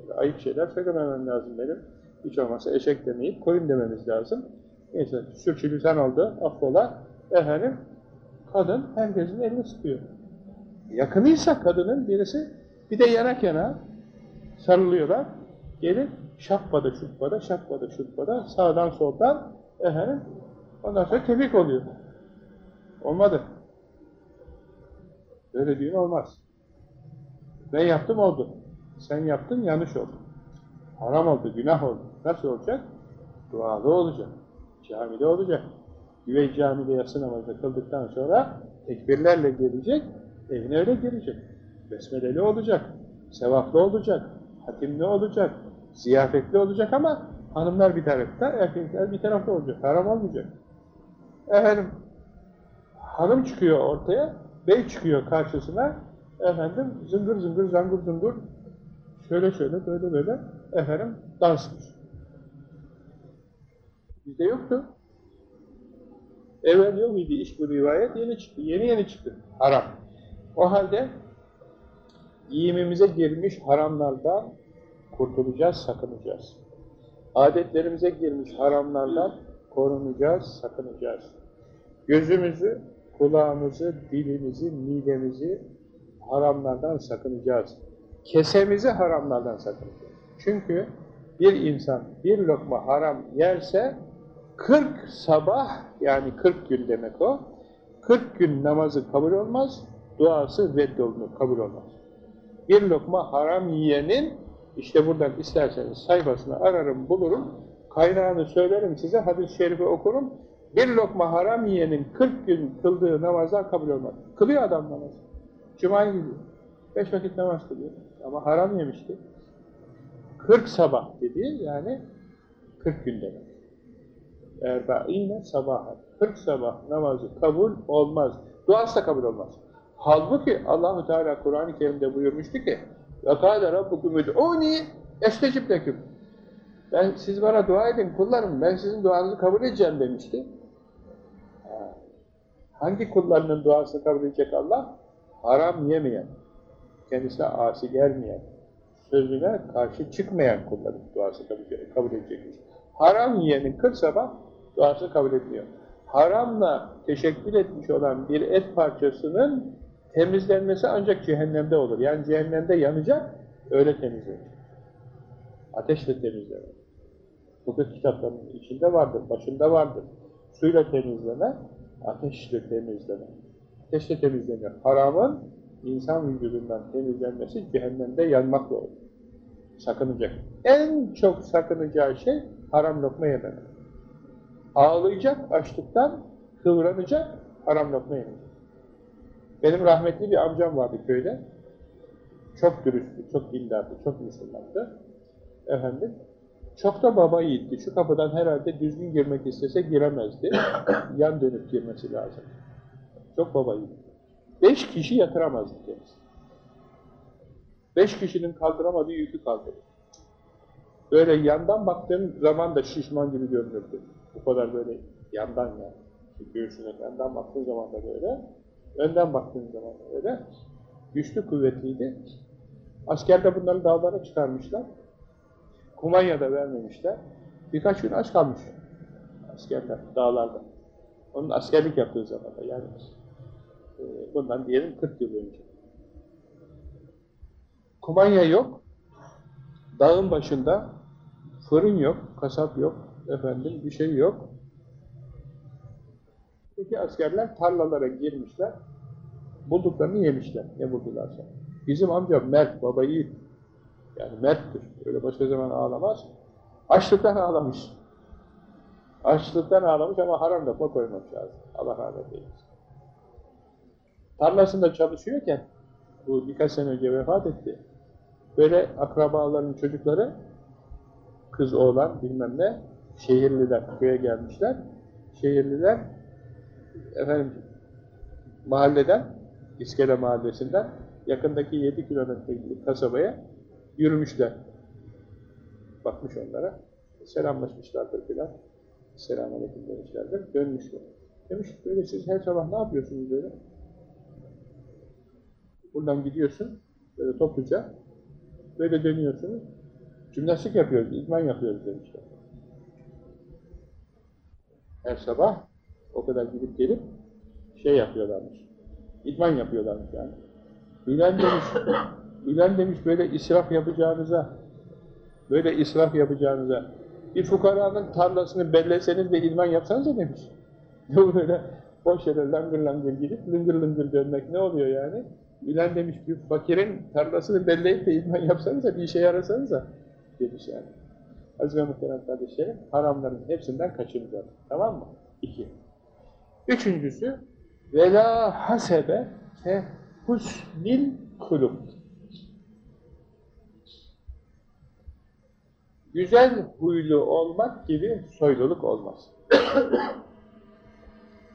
Böyle ayıp şeyler söylememem lazım benim. Hiç olmazsa eşek demeyip koyun dememiz lazım. Neyse sürçülüsen oldu, affola. Efendim, kadın herkesin elini sıkıyor. Yakınıysa kadının birisi bir de yanak yana sarılıyorlar. Gelip şappada şuppada, şappada şuppada, sağdan soldan efendim, ondan sonra tebrik oluyor. Olmadı. Böyle düğün olmaz. Ben yaptım oldu. Sen yaptın yanlış oldu. Haram oldu, günah oldu. Nasıl olacak? Dualı olacak. Camide olacak. Güvey camide yatsı namazı kıldıktan sonra tekbirlerle gelecek, evine öyle girecek. Besmeleli olacak, sevaplı olacak, hatimli olacak, ziyafetli olacak ama hanımlar bir tarafta, erkekler bir tarafta olacak. Haram olmayacak. Efendim, hanım çıkıyor ortaya, bey çıkıyor karşısına, efendim zıngır zıngır, zangır zungur, şöyle şöyle, böyle böyle, efendim dansmış. Bizde yoktu. Evvel yok idi iş bu rivayet, yeni çıktı, yeni yeni çıktı. Haram. O halde giyimimize girmiş haramlardan kurtulacağız, sakınacağız. Adetlerimize girmiş haramlardan korunacağız, sakınacağız. Gözümüzü, kulağımızı, dilimizi, midemizi haramlardan sakınacağız. Kesemizi haramlardan sakınacağız. Çünkü bir insan bir lokma haram yerse 40 sabah yani 40 gün demek o 40 gün namazı kabul olmaz, duası reddolunur, kabul olmaz. Bir lokma haram yiyenin işte buradan isterseniz sayfasını ararım, bulurum, kaynağını söylerim size, hadis-i şerifi okurum. Bir lokma haram yiyenin 40 gün kıldığı namazlar kabul olmaz. Kılıyor adam namaz. Cuma'ya gidiyor. Beş vakit namaz kılıyor. Ama haram yemişti. 40 sabah dedi yani 40 gün demek erba'ine sabaha. 40 sabah namazı kabul olmaz. Duası da kabul olmaz. Halbuki Allahu Teala Kur'an-ı Kerim'de buyurmuştu ki: "Yakale rabbukum ud'uni estecib lekum." Ben siz bana dua edin kullarım. Ben sizin duanızı kabul edeceğim demişti. Hangi kullarının duasını kabul edecek Allah? Haram yemeyen, kendisine asi gelmeyen, sözüne karşı çıkmayan kulların duası kabul edecekmiş. Haram yiyenin 40 sabah duası kabul etmiyor. Haramla teşekkül etmiş olan bir et parçasının temizlenmesi ancak cehennemde olur. Yani cehennemde yanacak, öyle temizlenir. Ateşle temizlenir. Fıkıh kitaplarının içinde vardır, başında vardır. Suyla temizleme, ateşle temizleme. Ateşle temizleniyor. Haramın insan vücudundan temizlenmesi cehennemde yanmakla olur. Sakınacak. En çok sakınacağı şey haram lokma yememek. Ağlayacak açlıktan, kıvranacak, haram lokma yemeyecek. Benim rahmetli bir amcam vardı köyde. Çok dürüsttü, çok dindardı, çok Müslümandı. Efendim, çok da baba yiğitti. Şu kapıdan herhalde düzgün girmek istese giremezdi. Yan dönüp girmesi lazım. Çok baba yiğitti. Beş kişi yatıramazdı kendisi. Beş kişinin kaldıramadığı yükü kaldırır. Böyle yandan baktığım zaman da şişman gibi görünürdü. Bu kadar böyle yandan yani. Göğsüne yandan baktığın zaman da böyle. Önden baktığın zaman da böyle. Güçlü kuvvetliydi. Askerde bunları dağlara çıkarmışlar. Kumanya'da vermemişler. Birkaç gün aç kalmış askerler dağlarda. Onun askerlik yaptığı zamanda yani e, bundan diyelim 40 yıl önce. Kumanya yok. Dağın başında fırın yok, kasap yok, efendim bir şey yok. Peki askerler tarlalara girmişler, bulduklarını yemişler, ne buldularsa. Bizim amcam mert, baba yiğit. Yani merttir, öyle başka zaman ağlamaz. Açlıktan ağlamış. Açlıktan ağlamış ama haram lokma koymamış lazım. Allah rahmet eylesin. Tarlasında çalışıyorken, bu birkaç sene önce vefat etti. Böyle akrabaların çocukları, kız oğlan bilmem ne, şehirliler köye gelmişler. Şehirliler efendim mahalleden, İskele mahallesinden yakındaki 7 kilometrelik kasabaya yürümüşler. Bakmış onlara. Selamlaşmışlardır filan. Selamünaleyküm demişlerdir. Dönmüşler. Demiş böyle siz her sabah ne yapıyorsunuz böyle? Buradan gidiyorsun. Böyle topluca. Böyle dönüyorsunuz. Cümnastik yapıyoruz, idman yapıyoruz demişler. Her sabah o kadar gidip gelip şey yapıyorlarmış. İdman yapıyorlarmış yani. Ülen demiş, Ülen demiş böyle israf yapacağınıza, böyle israf yapacağınıza, bir fukaranın tarlasını belleseniz de idman yapsanız da demiş. Yok böyle boş yere langır langır gidip lıngır lıngır dönmek ne oluyor yani? Ülen demiş bir fakirin tarlasını belleyip de idman yapsanız da bir işe yarasanız da demiş yani. Aziz ve muhterem kardeşlerim, haramların hepsinden kaçınacağız. Tamam mı? İki. Üçüncüsü, vela hasebe ke husnil kulub. Güzel huylu olmak gibi soyluluk olmaz.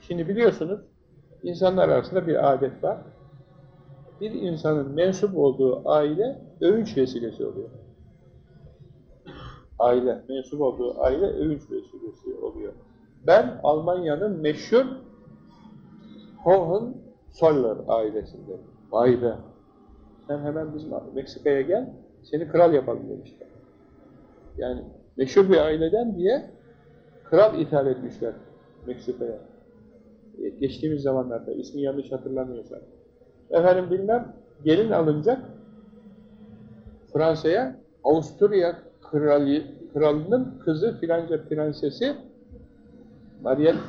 Şimdi biliyorsunuz, insanlar arasında bir adet var. Bir insanın mensup olduğu aile övünç vesilesi oluyor. Aile, mensup olduğu aile övünç vesilesi oluyor. Ben Almanya'nın meşhur Hohenzoller ailesinde. Vay be! Sen hemen bizim Meksika'ya gel, seni kral yapalım demişler. Yani meşhur bir aileden diye kral ithal etmişler Meksika'ya. E, geçtiğimiz zamanlarda, ismi yanlış hatırlamıyorsam. Efendim bilmem, gelin alınacak Fransa'ya, Avusturya krali, kralının kızı filanca prensesi Mariette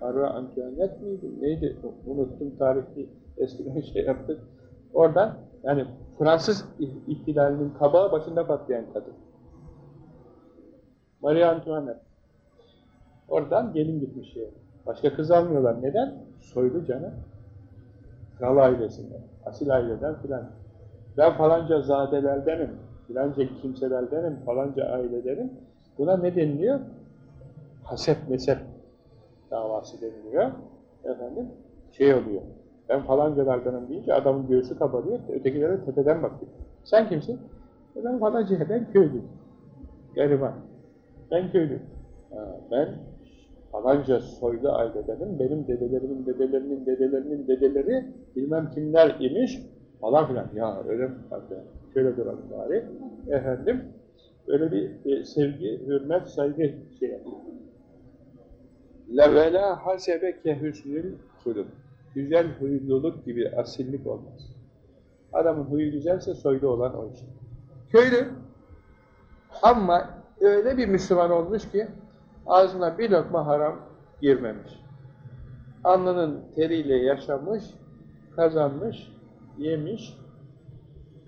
Ara Antoinette miydi? Neydi? Unuttum tarihi eskiden şey yaptık. Oradan yani Fransız ihtilalinin kabağı başında patlayan kadın. Marie Antoinette. Oradan gelin gitmiş şey. Başka kız almıyorlar. Neden? Soylu canı. Kral ailesinden, asil aileden filan. Ben falanca zadelerdenim, filanca kimselerdenim, falanca ailedenim. Buna ne deniliyor? Hasep mesep davası deniliyor. Efendim, şey oluyor. Ben falancalardanım deyince adamın göğsü kabarıyor, ötekilere tepeden bakıyor. Sen kimsin? E ben falanca, ben köylü. Gariban. Ben köylü. Ha, ben falanca soylu ailedenim, benim dedelerimin dedelerinin dedelerinin dedeleri bilmem kimler imiş falan filan. Ya öyle mi? Şöyle duralım bari. Efendim, böyle bir e, sevgi, hürmet, saygı şey yapıyor. لَوَلَا حَسَبَكَ hüsnül kulub. Güzel huyluluk gibi asillik olmaz. Adamın huyu güzelse soylu olan o işte. Köylü ama öyle bir Müslüman olmuş ki ağzına bir lokma haram girmemiş. Alnının teriyle yaşamış, kazanmış, yemiş,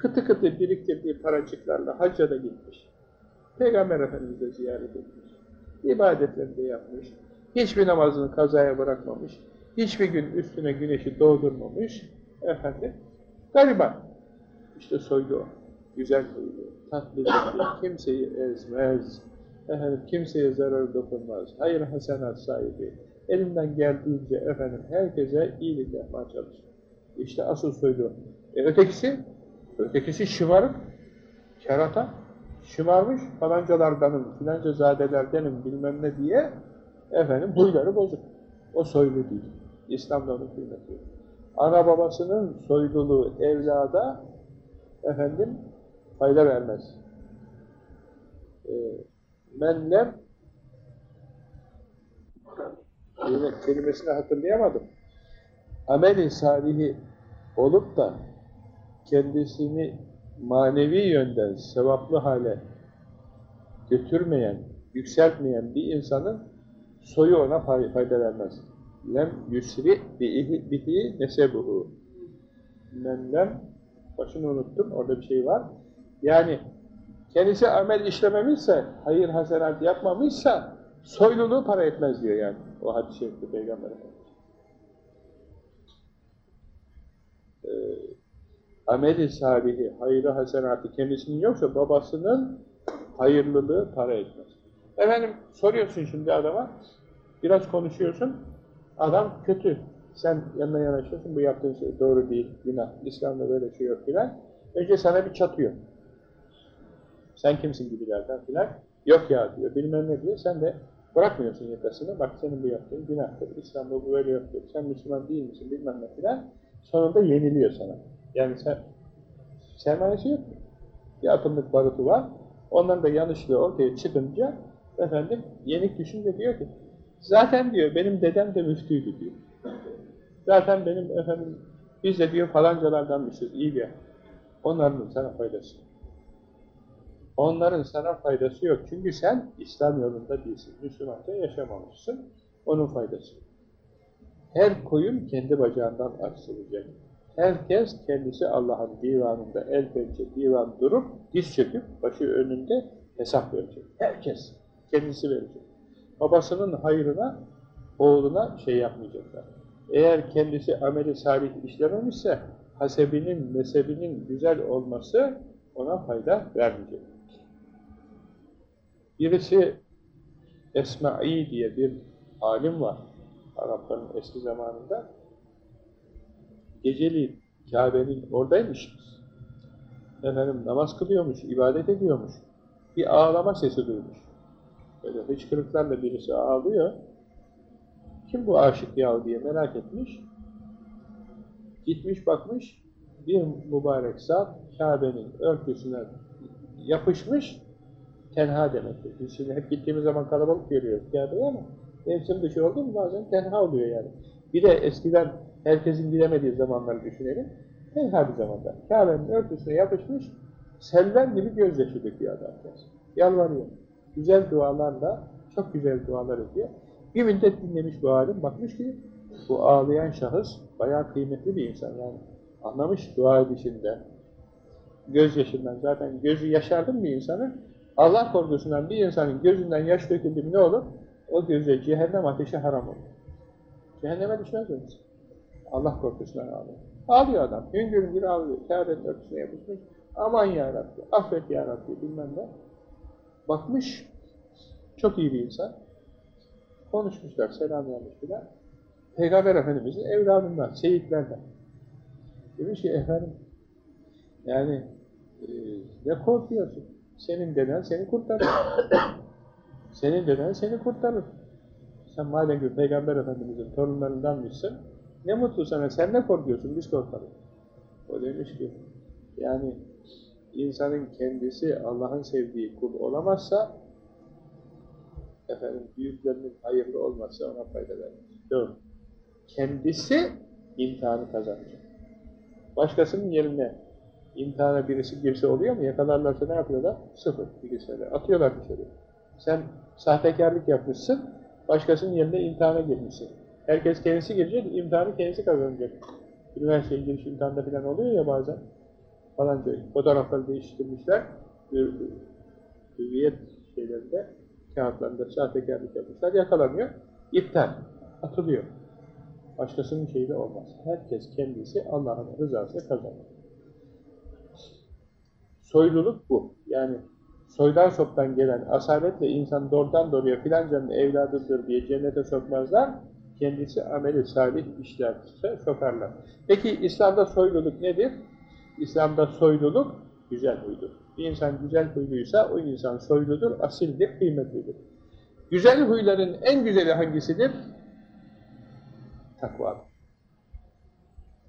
kıtı kıtı biriktirdiği paracıklarla hacca da gitmiş. Peygamber Efendimiz'e ziyaret etmiş. İbadetlerini de yapmış. Hiçbir namazını kazaya bırakmamış. Hiçbir gün üstüne güneşi doğdurmamış. Efendim, gariban. İşte soylu o. Güzel soylu. Tatlı kimseyi ezmez. Efendim, kimseye zarar dokunmaz. Hayır hasenat sahibi. Elinden geldiğince efendim herkese iyilik yapmaya çalışır. İşte asıl soylu. E ötekisi, ötekisi şımarık, kerata, şımarmış falancalardanım, filanca zadelerdenim bilmem ne diye efendim huyları bozuk. O soylu değil. İslam'da onun kıymeti yok. Ana babasının soyluluğu evlada efendim fayda vermez. E, menlem yine kelimesini hatırlayamadım. Ameli salihi olup da kendisini manevi yönden sevaplı hale götürmeyen, yükseltmeyen bir insanın soyu ona fayda vermez. Lem yusri bihi, nesebuhu. Men lem, başını unuttum, orada bir şey var. Yani kendisi amel işlememişse, hayır hasenat yapmamışsa, soyluluğu para etmez diyor yani. O hadis-i şerifte Peygamber Efendimiz. Ee, ameli salihi, hayrı hasenatı kendisinin yoksa babasının hayırlılığı para etmez. Efendim soruyorsun şimdi adama, biraz konuşuyorsun, adam kötü. Sen yanına yanaşıyorsun, bu yaptığın şey doğru değil, günah, İslam'da böyle şey yok filan. Önce sana bir çatıyor. Sen kimsin gibilerden filan. Yok ya diyor, bilmem ne diyor. Sen de bırakmıyorsun yakasını. Bak senin bu yaptığın günahtır. İslam'da bu böyle yok diyor. Sen Müslüman değil misin bilmem ne filan. Sonunda yeniliyor sana. Yani sen sermayesi yok. Bir atımlık barutu var. Onların da yanlışlığı ortaya çıkınca efendim yenik düşünce diyor ki zaten diyor benim dedem de müftüydü diyor. Zaten benim efendim biz de diyor falancalardanmışız iyi bir. Onların sana faydası. Onların sana faydası yok. Çünkü sen İslam yolunda değilsin. Müslümanca yaşamamışsın. Onun faydası. Her koyun kendi bacağından arsılacak. Herkes kendisi Allah'ın divanında el pençe divan durup diz çöküp başı önünde hesap verecek. Herkes kendisi verecek. Babasının hayrına oğluna şey yapmayacaklar. Eğer kendisi ameli salih işlememişse hasebinin, mezhebinin güzel olması ona fayda vermeyecek. Birisi Esma'i diye bir alim var. Arapların eski zamanında. Geceliğin Kabe'nin oradaymış. Efendim namaz kılıyormuş, ibadet ediyormuş. Bir ağlama sesi duymuş. Böyle hıçkırıklarla birisi ağlıyor. Kim bu aşık ya diye merak etmiş. Gitmiş bakmış, bir mübarek zat Kabe'nin örtüsüne yapışmış, tenha demektir. Biz şimdi hep gittiğimiz zaman kalabalık görüyoruz Kabe'yi ama mevsim dışı oldu mu bazen tenha oluyor yani. Bir de eskiden herkesin gidemediği zamanları düşünelim. Tenha bir zamanda. Kabe'nin örtüsüne yapışmış, selven gibi gözyaşı döküyor adamcağız. Yalvarıyor. Güzel dualarla, çok güzel dualar ediyor. Bir müddet dinlemiş bu alim, bakmış ki bu ağlayan şahıs bayağı kıymetli bir insan yani. Anlamış dua edişinden, gözyaşından zaten gözü yaşardın bir insanın, Allah korkusundan bir insanın gözünden yaş döküldü mü ne olur? O göze cehennem ateşi haram olur. Cehenneme düşmez mi? Allah korkusundan ağlıyor. Ağlıyor adam. Hüngür hüngür ağlıyor. Kâbetin örtüsüne yapışmış. Aman yarabbi, affet yarabbi bilmem ne. Bakmış, çok iyi bir insan. Konuşmuşlar, selam vermiş filan. Peygamber Efendimiz'in evladından, seyitlerden. Demiş ki efendim, yani e, ne korkuyorsun? Senin deden seni kurtarır. Senin deden seni kurtarır. Sen madem ki Peygamber Efendimiz'in torunlarındanmışsın, ne mutlu sana, sen ne korkuyorsun, biz korkarız. O demiş ki, yani insanın kendisi Allah'ın sevdiği kul olamazsa, efendim büyüklerinin hayırlı olmazsa ona fayda vermez. Doğru. Kendisi imtihanı kazanacak. Başkasının yerine imtihana birisi girse oluyor mu? Yakalarlarsa ne yapıyorlar? Sıfır bilgisayarı. Atıyorlar dışarı. Sen sahtekarlık yapmışsın, başkasının yerine imtihana girmişsin. Herkes kendisi girecek, imtihanı kendisi kazanacak. Üniversiteye giriş imtihanda falan oluyor ya bazen. Falanca fotoğrafları değiştirmişler. Hüviyet şeylerinde, kağıtlarında sahtekarlık yapmışlar. Yakalanıyor. İptal. Atılıyor. Başkasının şeyi de olmaz. Herkes kendisi Allah'ın rızası kazanır. Soyluluk bu. Yani soydan soptan gelen asabetle insan doğrudan doğruya filancanın evladıdır diye cennete sokmazlar. Kendisi ameli salih işlerse sokarlar. Peki İslam'da soyluluk nedir? İslam'da soyluluk güzel huydur. Bir insan güzel huyluysa o insan soyludur, asildir, kıymetlidir. Güzel huyların en güzeli hangisidir? Takva.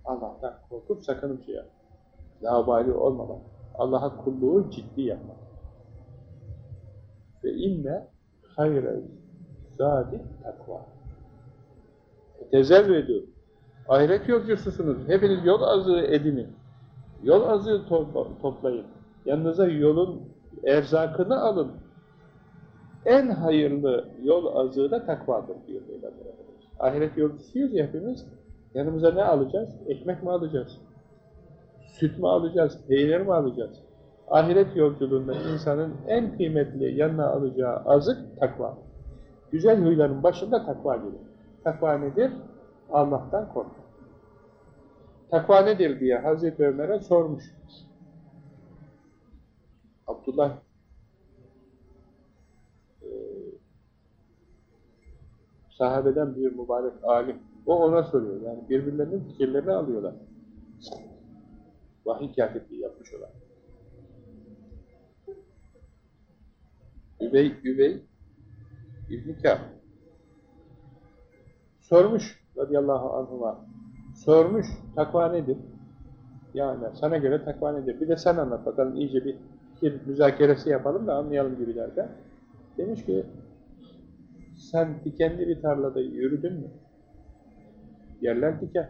Allah'tan korkup sakınıp şey yapmak. Olmamak. Allah'a kulluğu ciddi yapmak. Ve inne hayre zadi takva. Tezevvedü. Ahiret yolcususunuz. Hepiniz yol azığı edinin. Yol azığı to toplayın. Yanınıza yolun erzakını alın. En hayırlı yol azığı da takvadır diyor Peygamber Efendimiz. Ahiret yolcusuyuz ya hepimiz. Yanımıza ne alacağız? Ekmek mi alacağız? Süt mü alacağız? Peynir mi alacağız? Ahiret yolculuğunda insanın en kıymetli yanına alacağı azık takva. Güzel huyların başında takva gelir. Takva nedir? Allah'tan korkmak. Takva nedir diye Hazreti Ömer'e sormuş. Abdullah e, sahabeden bir mübarek alim. O ona soruyor. Yani birbirlerinin fikirlerini alıyorlar. Vahiy kâfetliği yapmış olan. Üvey, Üvey İbn-i Sormuş radıyallahu anhuma. Sormuş takva nedir? Yani sana göre takva nedir? Bir de sen anlat bakalım iyice bir fikir müzakeresi yapalım da anlayalım gibilerden. Demiş ki sen dikenli bir tarlada yürüdün mü? Yerler diken.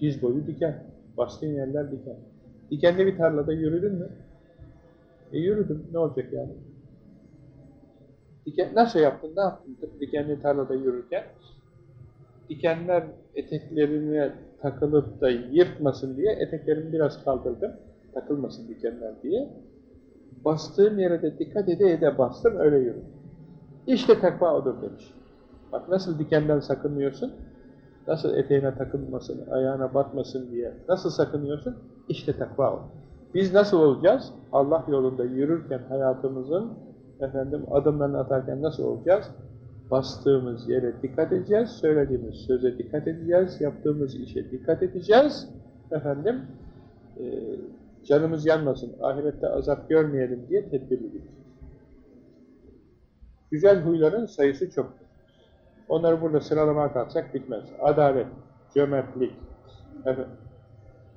Diz boyu diken. Bastığın yerler diken. Dikenli bir tarlada yürüdün mü? E yürüdüm. Ne olacak yani? Diken, nasıl yaptın? Ne yaptın? Dikenli tarlada yürürken dikenler eteklerine takılıp da yırtmasın diye eteklerimi biraz kaldırdım. Takılmasın dikenler diye. Bastığım yere de dikkat ede ede bastım, öyle yürüdüm. İşte takva odur demiş. Bak nasıl dikenden sakınmıyorsun, nasıl eteğine takılmasın, ayağına batmasın diye nasıl sakınıyorsun, İşte takva o. Biz nasıl olacağız? Allah yolunda yürürken hayatımızın efendim adımlarını atarken nasıl olacağız? Bastığımız yere dikkat edeceğiz, söylediğimiz söze dikkat edeceğiz, yaptığımız işe dikkat edeceğiz. Efendim, e, canımız yanmasın, ahirette azap görmeyelim diye tedbirli gideceğiz. Güzel huyların sayısı çok. Onları burada sıralamaya kalksak bitmez. Adalet, cömertlik, efendim,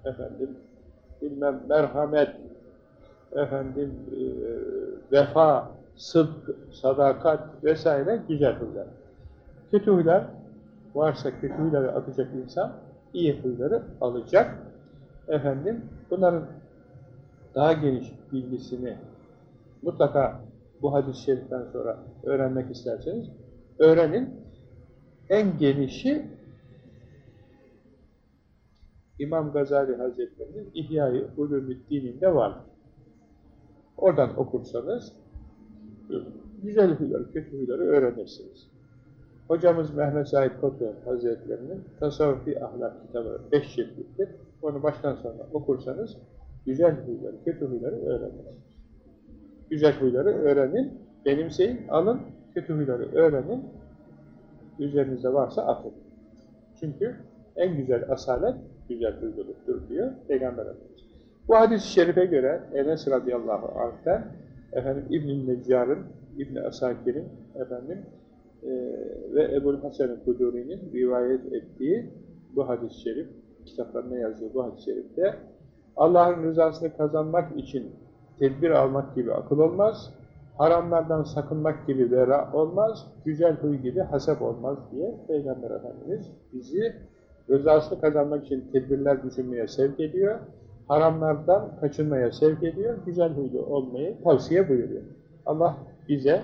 efendim bilmem merhamet, efendim e, vefa, sıdk, sadakat vesaire güzel huylar. Kötü huylar varsa kötü huyları atacak insan iyi huyları alacak. Efendim bunların daha geniş bilgisini mutlaka bu hadis-i şeriften sonra öğrenmek isterseniz öğrenin. En genişi İmam Gazali Hazretleri'nin İhya-i Ulumuddin'inde var. Oradan okursanız güzel huyları, kötü huyları öğrenirsiniz. Hocamız Mehmet Said Kotu Hazretleri'nin Tasavvufi Ahlak kitabı 5 ciltliktir. Onu baştan sona okursanız güzel huyları, kötü huyları öğrenirsiniz. Güzel huyları öğrenin, benimseyin, alın, kötü huyları öğrenin, üzerinizde varsa atın. Çünkü en güzel asalet güzel huyluluktur diyor Peygamber Efendimiz. Bu hadis-i şerife göre Enes radıyallahu anh'ten efendim İbn-i Neccar'ın, İbn-i Asakir'in efendim e, ve Ebu'l Hasan-ı Kuduri'nin rivayet ettiği bu hadis-i şerif, kitaplarına yazdığı bu hadis-i şerifte Allah'ın rızasını kazanmak için tedbir almak gibi akıl olmaz, haramlardan sakınmak gibi vera olmaz, güzel huy gibi hasep olmaz diye Peygamber Efendimiz bizi rızasını kazanmak için tedbirler düşünmeye sevk ediyor haramlardan kaçınmaya sevk ediyor, güzel huylu olmayı tavsiye buyuruyor. Allah bize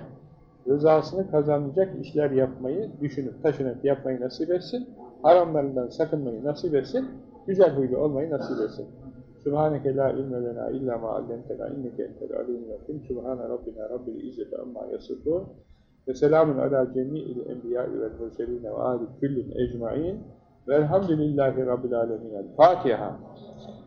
rızasını kazanacak işler yapmayı düşünüp taşınıp yapmayı nasip etsin, haramlarından sakınmayı nasip etsin, güzel huylu olmayı nasip etsin. Subhaneke la ilme lena illa ma allemtena inneke entel alimul hakim. Subhane rabbina rabbil izzeti amma yasifun. Ve selamun ala cemi'il enbiya'i vel murseline ve âli küllin ecma'in. Velhamdülillahi rabbil alemin. Fatiha.